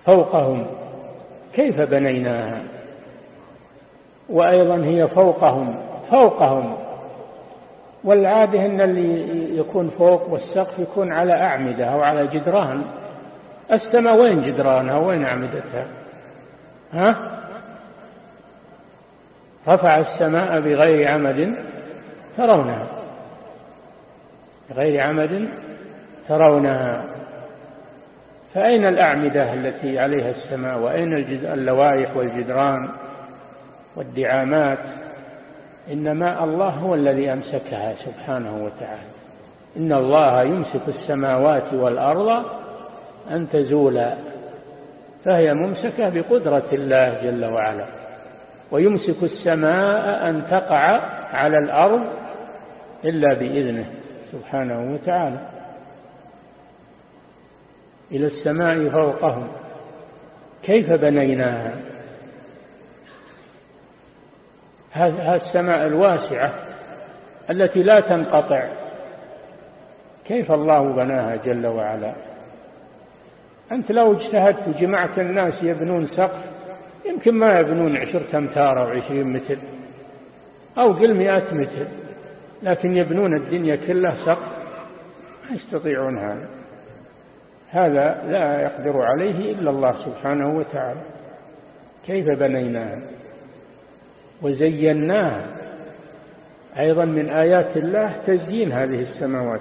فوقهم. كيف بنيناها؟ وأيضا هي فوقهم فوقهم. والعادة أن اللي يكون فوق والسقف يكون على أعمدة أو على جدران. السماء وين جدرانها؟ وين أعمدتها؟ ها؟ رفع السماء بغير عمد ترونها. بغير عمد ترونها. فأين الأعمدة التي عليها السماء؟ وأين اللوائح والجدران والدعامات؟ إنما الله هو الذي أمسكها سبحانه وتعالى. إن الله يمسك السماوات والأرض أن تزولا فهي ممسكة بقدرة الله جل وعلا. ويمسك السماء أن تقع على الأرض إلا بإذنه سبحانه وتعالى. إلى السماء فوقهم. كيف بنيناها؟ هذه السماء الواسعة التي لا تنقطع. كيف الله بناها جل وعلا؟ أنت لو اجتهدت وجمعت الناس يبنون سقف يمكن ما يبنون عشرة أمتار أو عشرين متر أو قل مئة متر لكن يبنون الدنيا كلها سقف ما يستطيعون هذا. هذا لا يقدر عليه إلا الله سبحانه وتعالى. كيف بنيناها وزيناها أيضا من آيات الله تزيين هذه السماوات.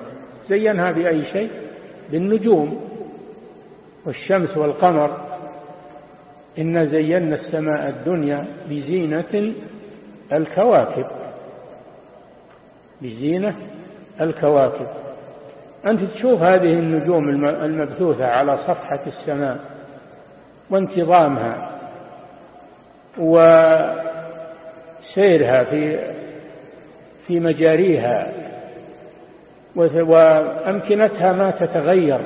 زينها بأي شيء؟ بالنجوم والشمس والقمر. إن زينا السماء الدنيا بزينة الكواكب. بزينة الكواكب. أنت تشوف هذه النجوم المبثوثة على صفحة السماء وانتظامها وسيرها في في مجاريها وأمكنتها ما تتغير.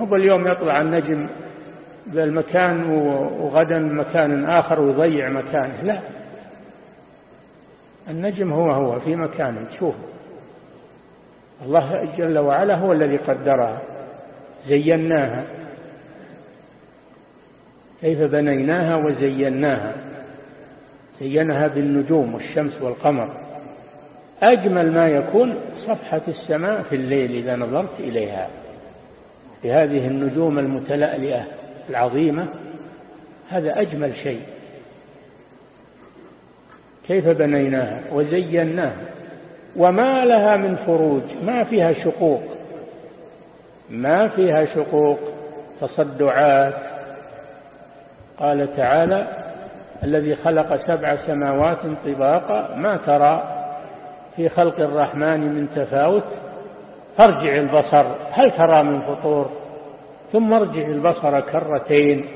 هو اليوم يطلع النجم بالمكان وغدا مكان آخر ويضيع مكانه لا. النجم هو هو في مكان تشوفه. الله جل وعلا هو الذي قدرها زيناها. كيف بنيناها وزيناها؟ زينها بالنجوم والشمس والقمر. أجمل ما يكون صفحة السماء في الليل إذا نظرت إليها. بهذه النجوم المتلألئة العظيمة هذا أجمل شيء. كيف بنيناها؟ وزيناها. وما لها من فروج ما فيها شقوق. ما فيها شقوق تصدعات. قال تعالى الذي خلق سبع سماوات طباقا ما ترى في خلق الرحمن من تفاوت؟ فارجع البصر هل ترى من فطور؟ ثم ارجع البصر كرتين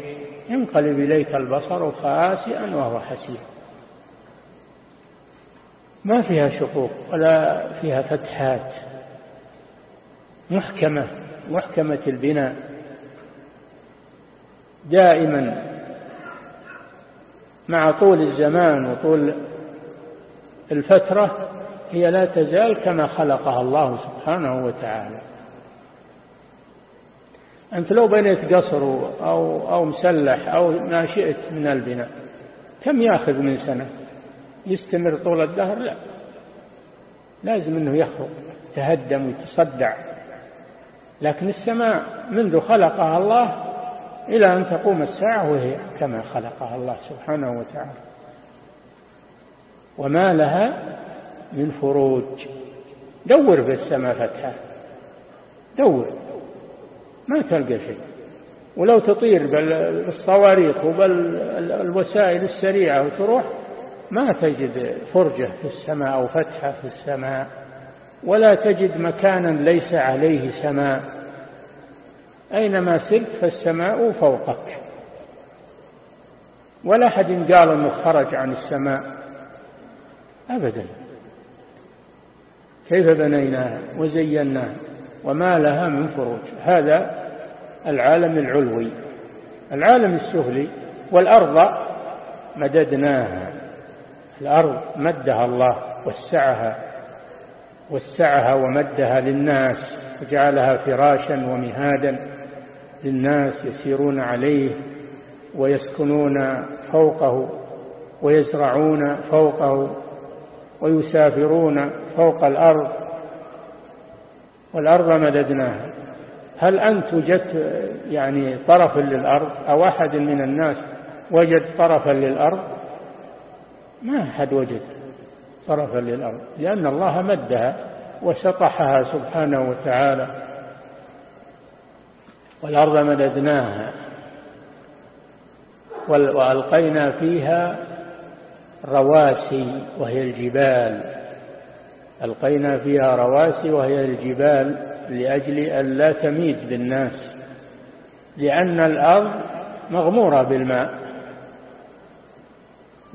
ينقلب إليك البصر خاسئا وهو حسير. ما فيها شقوق ولا فيها فتحات. محكمة محكمة البناء. دائما مع طول الزمان وطول الفترة هي لا تزال كما خلقها الله سبحانه وتعالى. أنت لو بنيت قصر أو, أو مسلح أو ما شئت من البناء كم ياخذ من سنة؟ يستمر طول الدهر لا. لازم أنه يخرق يتهدم ويتصدع. لكن السماء منذ خلقها الله إلى أن تقوم الساعة وهي كما خلقها الله سبحانه وتعالى. وما لها من فروج. دور في السماء فتحة. دور. ما تلقى شيء. ولو تطير بالصواريخ وبالوسائل السريعة وتروح ما تجد فرجة في السماء أو فتحة في السماء ولا تجد مكانا ليس عليه سماء. أينما سرت فالسماء فوقك. ولا أحد قال أنه خرج عن السماء. أبدا. كيف بنيناها؟ وزيناها. وما لها من فروج. هذا العالم العلوي. العالم السفلي والأرض مددناها. الأرض مدها الله وسعها وسعها ومدها للناس وجعلها فراشا ومهادا للناس يسيرون عليه ويسكنون فوقه ويزرعون فوقه ويسافرون فوق الأرض. والأرض مددناها. هل أنت وجدت يعني طرفا للأرض؟ أو أحد من الناس وجد طرفا للأرض؟ ما أحد وجد طرفا للأرض لأن الله مدها وسطحها سبحانه وتعالى والأرض مددناها وألقينا فيها رواسي وهي الجبال ألقينا فيها رواسي وهي الجبال لأجل أن لا تميد بالناس لأن الأرض مغمورة بالماء.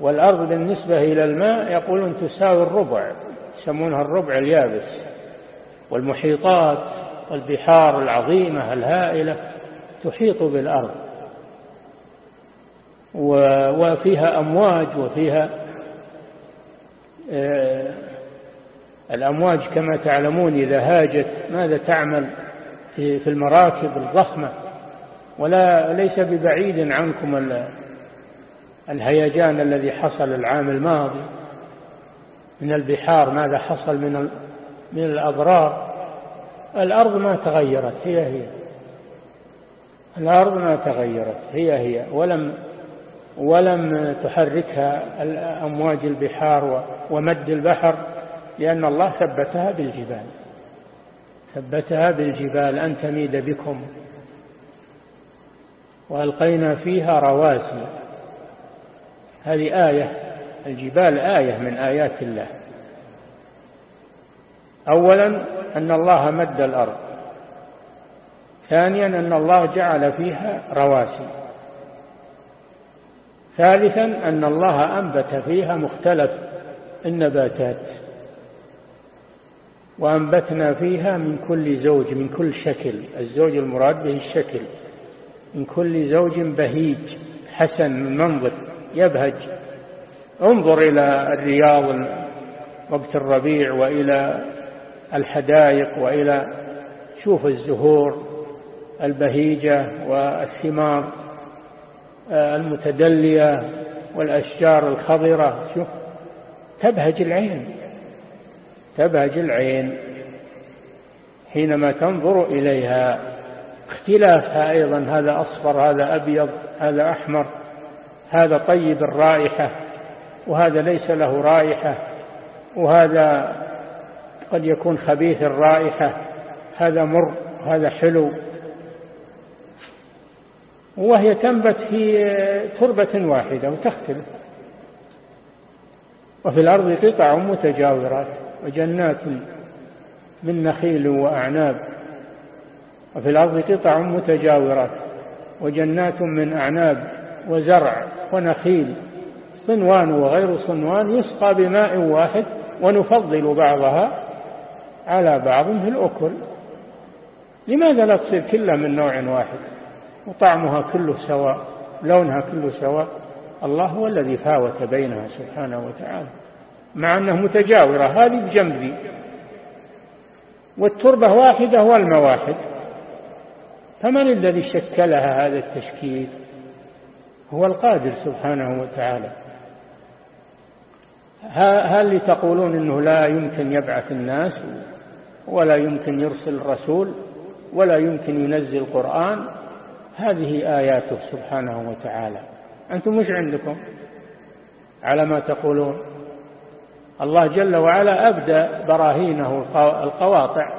والأرض بالنسبة إلى الماء يقولون تساوي الربع يسمونها الربع اليابس. والمحيطات والبحار العظيمة الهائلة تحيط بالأرض. وفيها أمواج وفيها آه، الأمواج كما تعلمون إذا هاجت ماذا تعمل في المراكب الضخمة. ولا ليس ببعيد عنكم الهيجان الذي حصل العام الماضي من البحار ماذا حصل من من الأضرار. الأرض ما تغيرت هي هي. الأرض ما تغيرت هي هي. ولم ولم تحركها أمواج البحار ومد البحر لأن الله ثبتها بالجبال. ثبتها بالجبال أن تميد بكم. وألقينا فيها رواسي. هذه آية الجبال آية من آيات الله. أولا أن الله مد الأرض. ثانيا أن الله جعل فيها رواسي. ثالثا أن الله أنبت فيها مختلف النباتات. وأنبتنا فيها من كل زوج من كل شكل. الزوج المراد به الشكل. من كل زوج بهيج حسن من منظر. يبهج. انظر إلى الرياض وقت الربيع وإلى الحدائق وإلى شوف الزهور البهيجة والثمار آه، المتدلية والأشجار الخضرة. شوف تبهج العين تبهج العين. حينما تنظر إليها اختلافها أيضا هذا أصفر هذا أبيض هذا أحمر. هذا طيب الرائحة وهذا ليس له رائحة وهذا قد يكون خبيث الرائحة هذا مر هذا حلو. وهي تنبت في تربة واحدة وتختلف. وفي الأرض قطع متجاورات وجنات من نخيل وأعناب. وفي الأرض قطع متجاورات وجنات من أعناب. وزرع ونخيل صنوان وغير صنوان يسقى بماء واحد ونفضل بعضها على بعض في الأكل. لماذا لا تصير كلها من نوع واحد؟ وطعمها كله سواء لونها كله سواء؟ الله هو الذي فاوت بينها سبحانه وتعالى مع أنها متجاورة. هذه بجنب والتربة واحدة والماء واحد فمن الذي شكلها هذا التشكيل؟ هو القادر سبحانه وتعالى. هل تقولون إنه لا يمكن يبعث الناس ولا يمكن يرسل رسول ولا يمكن ينزل قرآن هذه آياته سبحانه وتعالى. أنتم مش عندكم على ما تقولون؟ الله جل وعلا أبدى براهينه القواطع.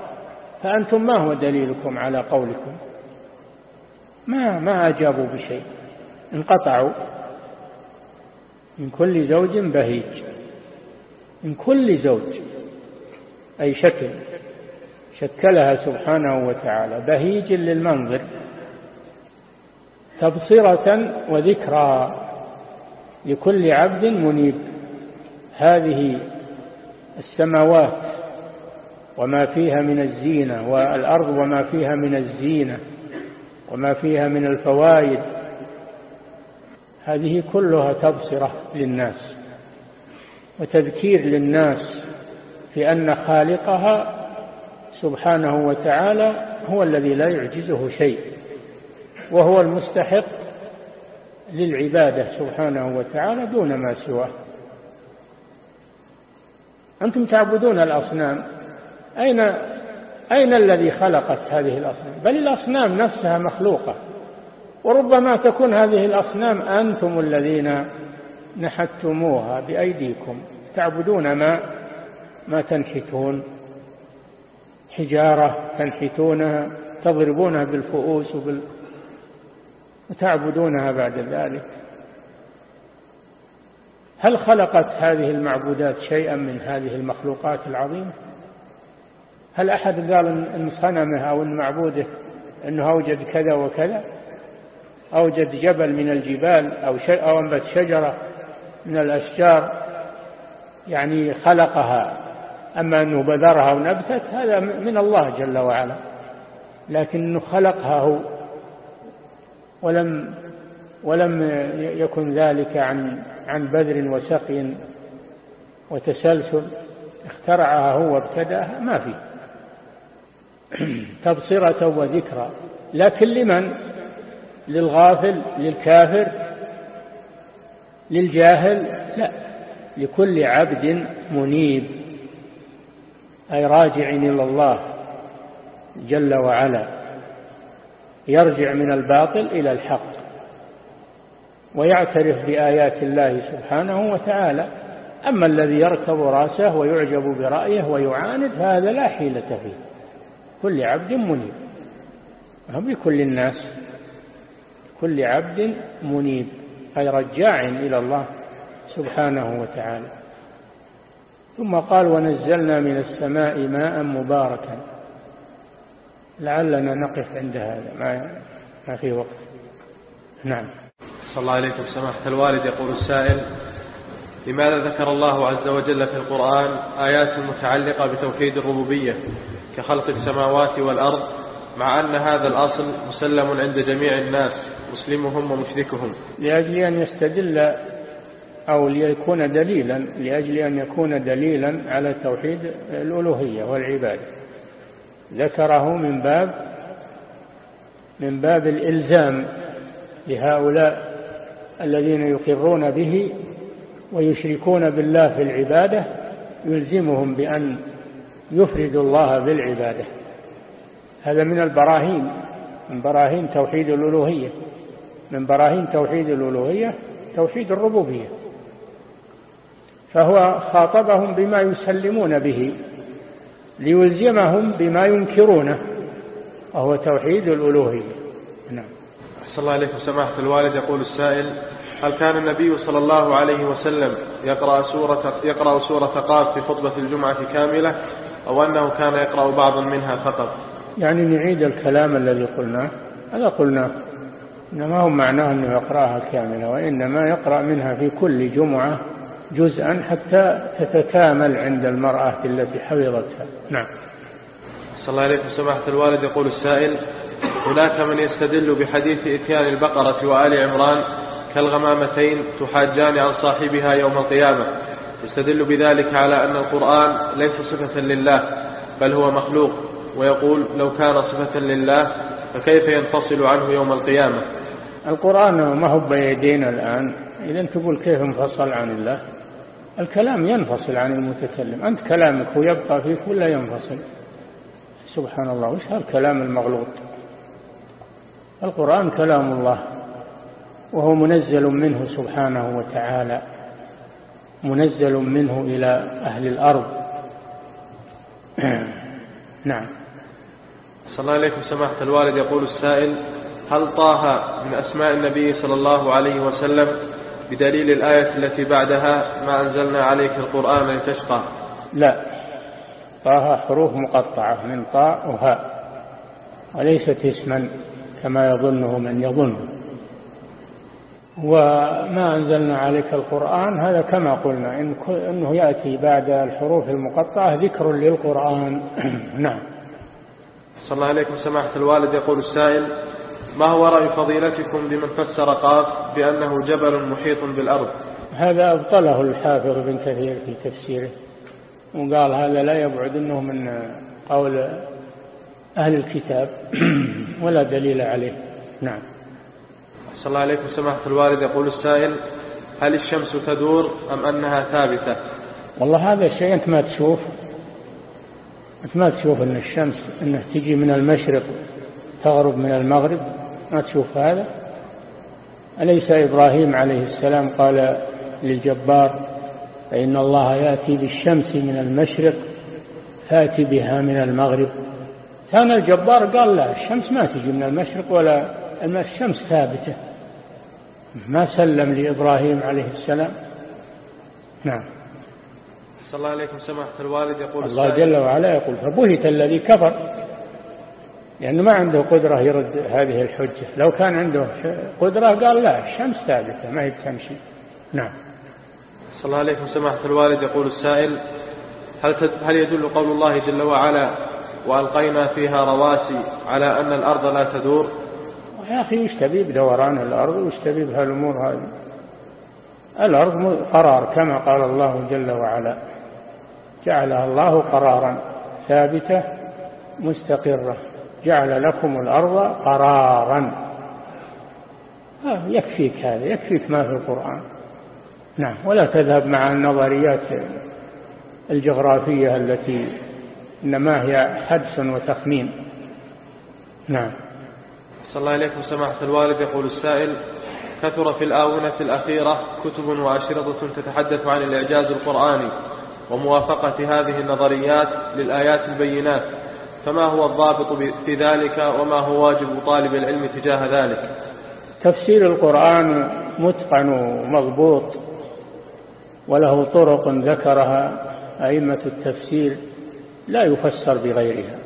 فأنتم ما هو دليلكم على قولكم؟ ما ما أجابوا بشيء. انقطعوا. من كل زوج بهيج. من كل زوج. أي شكل. شكلها سبحانه وتعالى. بهيج للمنظر. تبصرة وذكرى. لكل عبد منيب. هذه السماوات. وما فيها من الزينة. والأرض وما فيها من الزينة. وما فيها من الفوائد. هذه كلها تبصرة للناس وتذكير للناس في أن خالقها سبحانه وتعالى هو الذي لا يعجزه شيء وهو المستحق للعبادة سبحانه وتعالى دون ما سواه. أنتم تعبدون الأصنام. أين أين الذي خلقت هذه الأصنام؟ بل الأصنام نفسها مخلوقة. وربما تكون هذه الأصنام أنتم الذين نحتموها بأيديكم. تعبدون ما؟ ما تنحتون. حجارة تنحتونها تضربونها بالفؤوس وبال. وتعبدونها بعد ذلك. هل خلقت هذه المعبودات شيئا من هذه المخلوقات العظيمة هل أحد قال إن صنمه أو إن معبوده أنه أوجد كذا وكذا؟ أوجد جبل من الجبال أو, أنبت شجرة من الأشجار يعني خلقها. أما أنه بذرها ونبتت هذا من الله جل وعلا. لكنه خلقها هو. ولم ولم يكن ذلك عن عن بذر وسقي وتسلسل. اخترعها هو وابتداها ما في. تبصرة وذكرى. لكن لمن؟ للغافل للكافر للجاهل لا لكل عبد منيب أي راجع إلى الله جل وعلا يرجع من الباطل إلى الحق ويعترف بآيات الله سبحانه وتعالى. أما الذي يركب رأسه ويعجب برأيه ويعاند فهذا لا حيلة فيه كل عبد منيب هم لكل الناس. كل عبد منيب أي رجاع إلى الله سبحانه وتعالى. ثم قال ونزلنا من السماء ماء مباركا. لعلنا نقف عند هذا ما ما في وقت. نعم. صلى الله عليكم. سماحة الوالد يقول السائل لماذا ذكر الله عز وجل في القرآن آيات متعلقة بتوحيد الربوبية كخلق السماوات والأرض مع أن هذا الأصل مسلم عند جميع الناس مسلمهم ومشركهم. لأجل أن يستدل أو ليكون دليلا لأجل أن يكون دليلا على توحيد الألوهية والعبادة. ذكره من باب من باب الإلزام لهؤلاء الذين يقرون به ويشركون بالله في العبادة يلزمهم بأن يفردوا الله بالعبادة. هذا من البراهين من براهين توحيد الألوهية من براهين توحيد الألوهية توحيد الربوبية. فهو خاطبهم بما يسلمون به ليلزمهم بما ينكرونه وهو توحيد الألوهية. نعم. أحسن الله عليكم سماحة الوالد يقول السائل هل كان النبي صلى الله عليه وسلم يقرأ سورة, يقرأ سورة قاف في خطبة الجمعة كاملة أو أنه كان يقرأ بعضا منها فقط؟ يعني نعيد الكلام الذي قلناه. هذا قلناه. إنما هو معناه أنه يقرأها كاملة وإنما يقرأ منها في كل جمعة جزءا حتى تتكامل عند المرأة التي حفظتها. نعم. صلى الله عليه سماحة الوالد يقول السائل هناك من يستدل بحديث إتيان البقرة وآل عمران كالغمامتين تحاجان عن صاحبها يوم القيامة. يستدل بذلك على أن القرآن ليس صفة لله بل هو مخلوق. ويقول لو كان صفة لله فكيف ينفصل عنه يوم القيامة؟ القرآن ما هو بيدينا الآن. إذا تقول كيف انفصل عن الله؟ الكلام ينفصل عن المتكلم. أنت كلامك هو يبقى فيك ولا ينفصل؟ سبحان الله وش هالكلام المغلوط؟ القرآن كلام الله وهو منزل منه سبحانه وتعالى منزل منه إلى أهل الأرض. نعم. صلى الله عليه سماحة الوالد يقول السائل هل طه من أسماء النبي صلى الله عليه وسلم بدليل الآية التي بعدها ما أنزلنا عليك القرآن لتشقى؟ لا. طه حروف مقطعة من طاء وهاء وليست اسما كما يظنه من يظن وما أنزلنا عليك القرآن هذا كما قلنا إن إنه يأتي بعد الحروف المقطعة ذكر للقرآن. نعم. صلى الله عليكم. سماحة الوالد يقول السائل ما هو رأي فضيلتكم بمن فسر قاف بأنه جبل محيط بالأرض؟ هذا أبطله الحافظ بن كثير في تفسيره وقال هذا لا يبعد أنه من قول أهل الكتاب ولا دليل عليه. نعم. صلى الله عليكم. سماحة الوالد يقول السائل هل الشمس تدور أم أنها ثابتة؟ والله هذا الشيء أنت ما تشوف. أنت ما تشوف أن الشمس أنها تجي من المشرق تغرب من المغرب؟ ما تشوف هذا؟ أليس إبراهيم عليه السلام قال للجبار فإن الله يأتي بالشمس من المشرق فأتي بها من المغرب. كان الجبار قال لا الشمس ما تجي من المشرق ولا الشمس ثابتة. ما سلم لإبراهيم عليه السلام. نعم. صلى الله عليكم سماحة الوالد يقول الله جل وعلا يقول فبهت الذي كفر. لأنه ما عنده قدرة يرد هذه الحجة. لو كان عنده قدرة قال لا الشمس ثابتة ما هي تمشي نعم. صلى الله عليكم سماحة الوالد يقول السائل هل هل يدل قول الله جل وعلا وألقينا فيها رواسي على أن الأرض لا تدور يا أخي وش تبي؟ بدوران الأرض وش تبي بهالأمور هذه؟ الأرض قرار كما قال الله جل وعلا. جعلها الله قرارا ثابتة مستقرة. جعل لكم الأرض قرارا. يكفيك هذا يكفيك ما في القرآن. نعم ولا تذهب مع النظريات الجغرافية التي إنما هي حدس وتخمين. نعم. صلى الله عليكم سماحة الوالد يقول السائل كثر في الآونة الأخيرة كتب وأشرطة تتحدث عن الإعجاز القرآني. وموافقة هذه النظريات للآيات البينات فما هو الضابط في ذلك وما هو واجب طالب العلم تجاه ذلك؟ تفسير القرآن متقن ومضبوط وله طرق ذكرها أئمة التفسير لا يفسر بغيرها.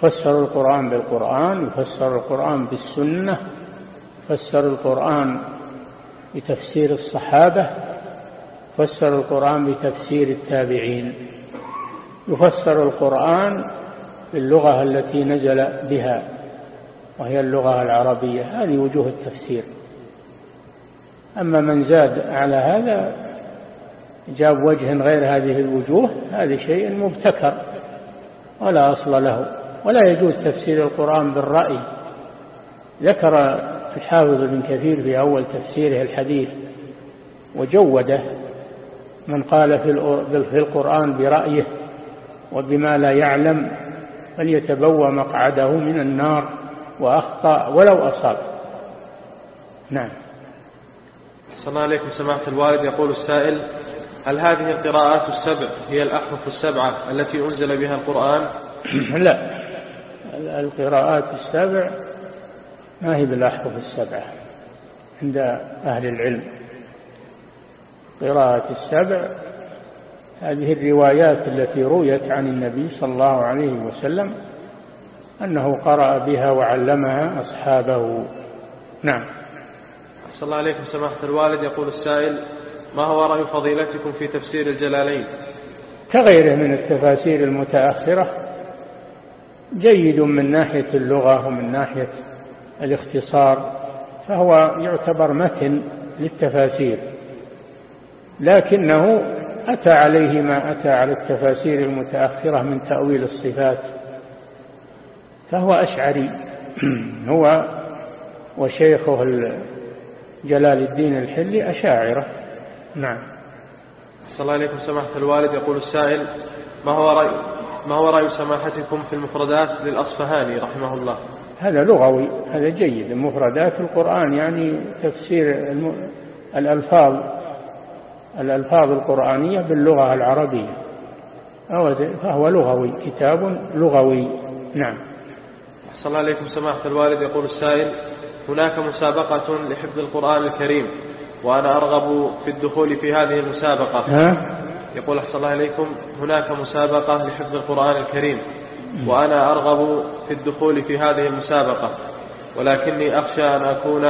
فسر القرآن بالقرآن يفسر القرآن بالسنة فسر القرآن بتفسير الصحابة فسر القرآن بتفسير التابعين. يفسر القرآن باللغة التي نزل بها وهي اللغة العربية. هذه وجوه التفسير. أما من زاد على هذا جاب وجه غير هذه الوجوه هذا شيء مبتكر ولا أصل له. ولا يجوز تفسير القرآن بالرأي. ذكر الحافظ ابن كثير في أول تفسيره الحديث وجوده من قال في القرآن برأيه وبما لا يعلم فليتبوى مقعده من النار وأخطأ ولو أصاب. نعم. صلى الله عليكم سماحة الوالد. يقول السائل هل هذه القراءات السبع هي الأحرف السبعة التي أنزل بها القرآن؟ لا. القراءات السبع ما هي بالأحرف السبعة عند أهل العلم. قراءة السبع. هذه الروايات التي رويت عن النبي صلى الله عليه وسلم أنه قرأ بها وعلمها أصحابه. نعم. صلى الله عليكم سماحة الوالد. يقول السائل ما هو رأي فضيلتكم في تفسير الجلالين؟ كغيره من التفاسير المتأخرة جيد من ناحية اللغة ومن ناحية الاختصار فهو يعتبر متن للتفاسير. لكنه أتى عليه ما أتى على التفاسير المتأخرة من تأويل الصفات فهو أشعري هو وشيخه جلال الدين الحلي أشاعرة. نعم. صلى الله عليكم سماحة الوالد. يقول السائل ما هو رأي ما هو رأي سماحتكم في المفردات للأصفهاني رحمه الله? هذا لغوي هذا جيد. المفردات القرآن يعني تفسير الألفاظ. الألفاظ القرآنية باللغة العربية. فهو لغوي كتاب لغوي. نعم. صلى الله عليكم سماحة الوالد. يقول السائل هناك مسابقة لحفظ القرآن الكريم وأنا أرغب في الدخول في هذه المسابقة. ها؟ يقول أحسن الله إليكم. هناك مسابقة لحفظ القرآن الكريم وأنا أرغب في الدخول في هذه المسابقة ولكني أخشى أن أكون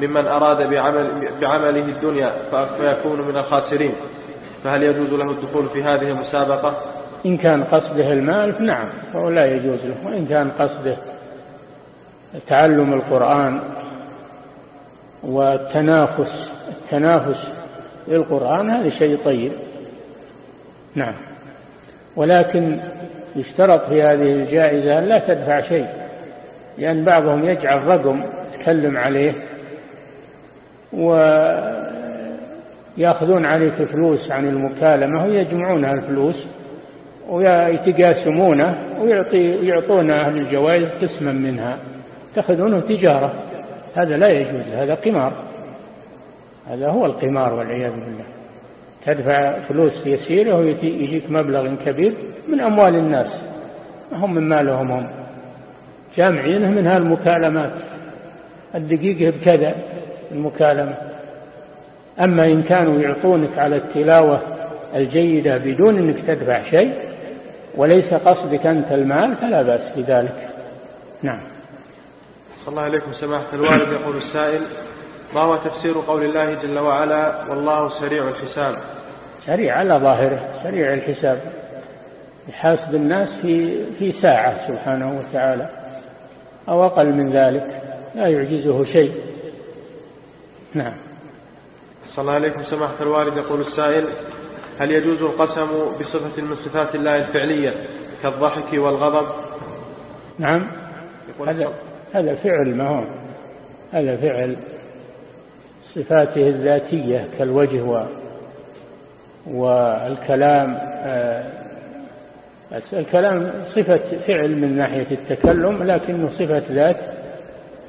ممن أراد بعمل بعمله الدنيا فيكون من الخاسرين. فهل يجوز له الدخول في هذه المسابقة؟ إن كان قصده المال نعم فهو لا يجوز له. وإن كان قصده تعلم القرآن والتنافس التنافس للقرآن هذا شيء طيب. نعم. ولكن يشترط في هذه الجائزة لا تدفع شيء لأن بعضهم يجعل رقم يتكلم عليه ويأخذون عليك فلوس عن المكالمة ويجمعونها الفلوس ويتقاسمونه ويعطي يعطون أهل الجوائز قسما منها يتخذونه تجارة هذا لا يجوز هذا قمار. هذا هو القمار والعياذ بالله. تدفع فلوس يسيرة ويجيك مبلغ كبير من أموال الناس. هم من مالهم هم. جامعينه من هالمكالمات. الدقيقة بكذا. المكالمة. أما إن كانوا يعطونك على التلاوة الجيدة بدون أنك تدفع شيء وليس قصدك أنت المال فلا بأس بذلك. نعم. صلى الله عليكم سماحة الوالد يقول السائل ما هو تفسير قول الله جل وعلا والله سريع الحساب سريع على ظاهره سريع الحساب. يحاسب الناس في في ساعة سبحانه وتعالى أو أقل من ذلك لا يعجزه شيء. نعم. صلى الله عليكم سماحة الوالد. يقول السائل هل يجوز القسم بصفة من صفات الله الفعلية كالضحك والغضب؟ نعم. هذا هذا فعل ما هو؟ هذا فعل صفاته الذاتية كالوجه والكلام آه، الكلام صفة فعل من ناحية التكلم لكنه صفة ذات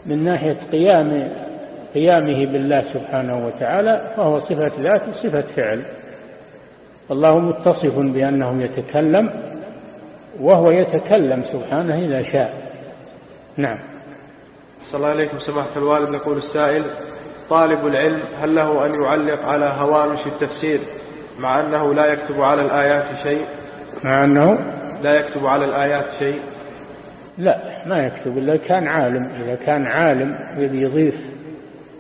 من ناحية قيام قيامه بالله سبحانه وتعالى فهو صفة ذات صفة فعل. الله متصف بأنه يتكلم وهو يتكلم سبحانه إذا شاء. نعم. صلى الله عليكم سماحة الوالد. يقول السائل طالب العلم هل له أن يعلق على هوامش التفسير مع أنه لا يكتب على الآيات شيء؟ مع أنه لا يكتب على الآيات شيء؟ لا ما يكتب إلا كان عالم. إذا كان عالم يضيف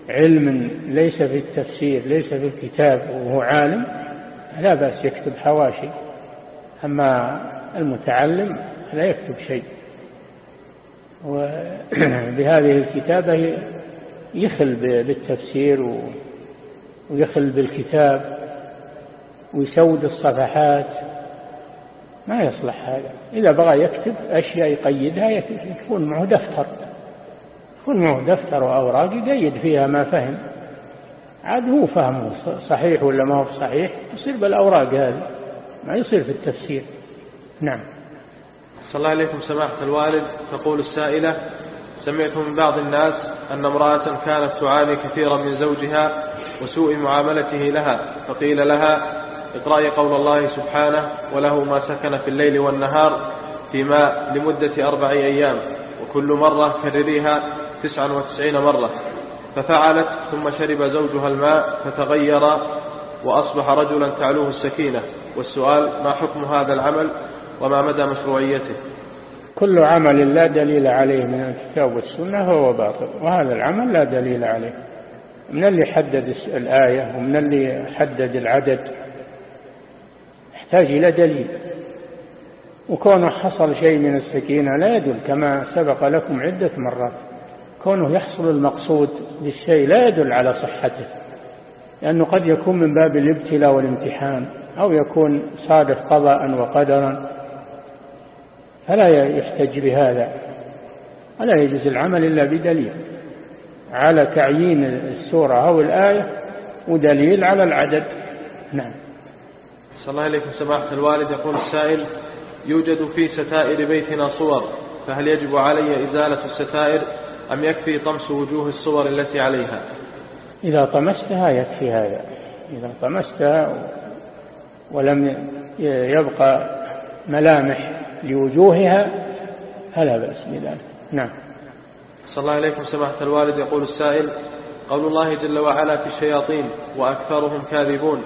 علم ليس في التفسير ليس في الكتاب وهو عالم لا بأس يكتب حواشي. أما المتعلم لا يكتب شيء. وبهذه الكتابة يخل بالتفسير ويخل بالكتاب ويسود الصفحات. ما يصلح هذا. إذا بغى يكتب أشياء يقيدها يكون معه دفتر. معه دفتر وأوراق يقيد فيها ما فهم. عاد هو فهمه صحيح ولا ما هو صحيح يصير بالأوراق هذه ما يصير في التفسير. نعم. صلى الله عليكم سماحة الوالد. تقول السائلة سمعت من بعض الناس أن امرأة كانت تعاني كثيرا من زوجها وسوء معاملته لها فقيل لها اقرأي قول الله سبحانه وله ما سكن في الليل والنهار في ماء لمدة أربع أيام وكل مرة كرريها تسعا وتسعين مرة ففعلت ثم شرب زوجها الماء فتغير وأصبح رجلا تعلوه السكينة. والسؤال ما حكم هذا العمل وما مدى مشروعيته؟ كل عمل لا دليل عليه من الكتاب والسنة فهو باطل وهذا العمل لا دليل عليه. من اللي حدد الآية ومن اللي حدد العدد؟ يحتاج إلى دليل. وكونه حصل شيء من السكينة لا يدل كما سبق لكم عدة مرات. كونه يحصل المقصود بالشيء لا يدل على صحته لأنه قد يكون من باب الابتلاء والامتحان أو يكون صادف قضاء وقدرا. فلا يحتج بهذا ولا يجوز العمل إلا بدليل على تعيين السورة أو الآية ودليل على العدد. نعم. صلى الله عليكم سماحة الوالد. يقول السائل يوجد في ستائر بيتنا صور فهل يجب علي إزالة الستائر؟ أم يكفي طمس وجوه الصور التي عليها؟ إذا طمستها يكفي هذا. إذا طمستها ولم يبقى ملامح لوجوهها فلا بأس بذلك. نعم. صلى الله عليكم سماحة الوالد. يقول السائل قول الله جل وعلا في الشياطين وأكثرهم كاذبون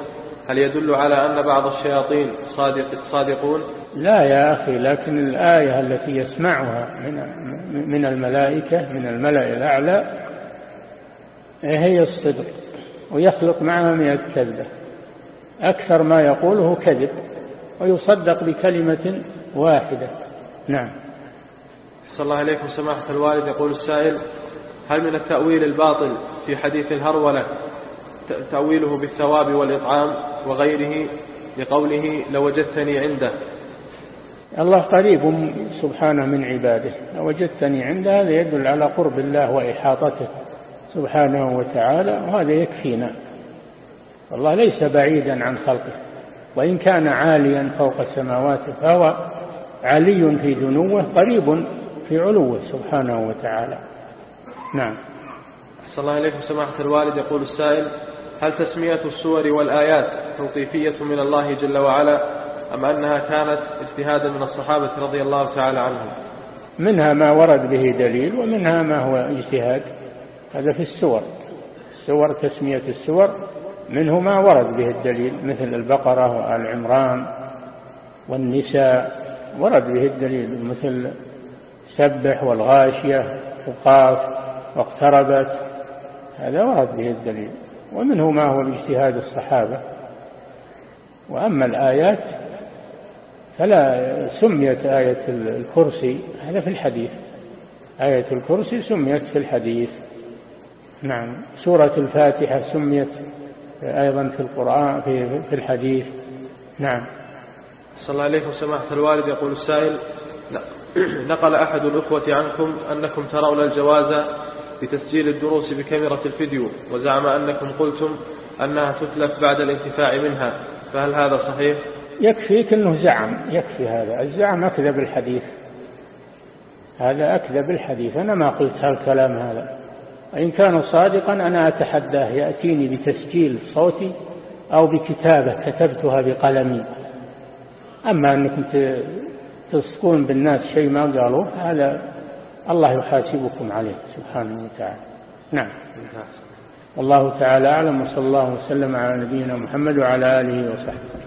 هل يدل على أن بعض الشياطين صادق صادقون؟ لا يا أخي لكن الآية التي يسمعها من من الملائكة من الملأ الأعلى هي الصدق ويخلق معها مئة كذبة. أكثر ما يقوله كذب ويصدق بكلمة واحدة. نعم. صلى الله عليكم سماحة الوالد. يقول السائل هل من التأويل الباطل في حديث الهرولة تأويله بالثواب والإطعام وغيره؟ لقوله لوجدتني عنده. الله قريب سبحانه من عباده. لوجدتني عنده هذا يدل على قرب الله وإحاطته سبحانه وتعالى وهذا يكفينا. الله ليس بعيدا عن خلقه. وإن كان عاليا فوق سماواته فهو علي في دنوه قريب في علوه سبحانه وتعالى. نعم. صلى الله عليكم سماحة الوالد. يقول السائل هل تسمية السور والآيات توقيفية من الله جل وعلا؟ أم أنها كانت اجتهادا من الصحابة رضي الله تعالى عنهم؟ منها ما ورد به دليل ومنها ما هو اجتهاد. هذا في السور. السور تسمية السور. منه ما ورد به الدليل مثل البقرة وآل عمران والنساء. ورد به الدليل مثل سبح والغاشية وقاف واقتربت. هذا ورد به الدليل. ومنه ما هو باجتهاد الصحابة. وأما الآيات فلا سميت آية الكرسي هذا في الحديث. آية الكرسي سميت في الحديث. نعم. سورة الفاتحة سميت أيضا في القرآن في, في الحديث. نعم. صلى الله عليه سماحة الوالد يقول السائل نقل أحد الأخوة عنكم أنكم ترون الجواز بتسجيل الدروس بكاميرا الفيديو وزعم أنكم قلتم أنها تتلف بعد الانتفاع منها فهل هذا صحيح؟ يكفيك أنه زعم يكفي هذا. الزعم أكذب الحديث هذا أكذب الحديث أنا ما قلت هالكلام هذا. وإن كان صادقا أنا أتحداه. يأتيني بتسجيل صوتي أو بكتابة كتبتها بقلمي. أما أنكم تلصقون بالناس شيء ما قالوه هذا الله يحاسبكم عليه سبحانه وتعالى. نعم. والله تعالى أعلم وصلى الله وسلم على نبينا محمد وعلى آله وصحبه.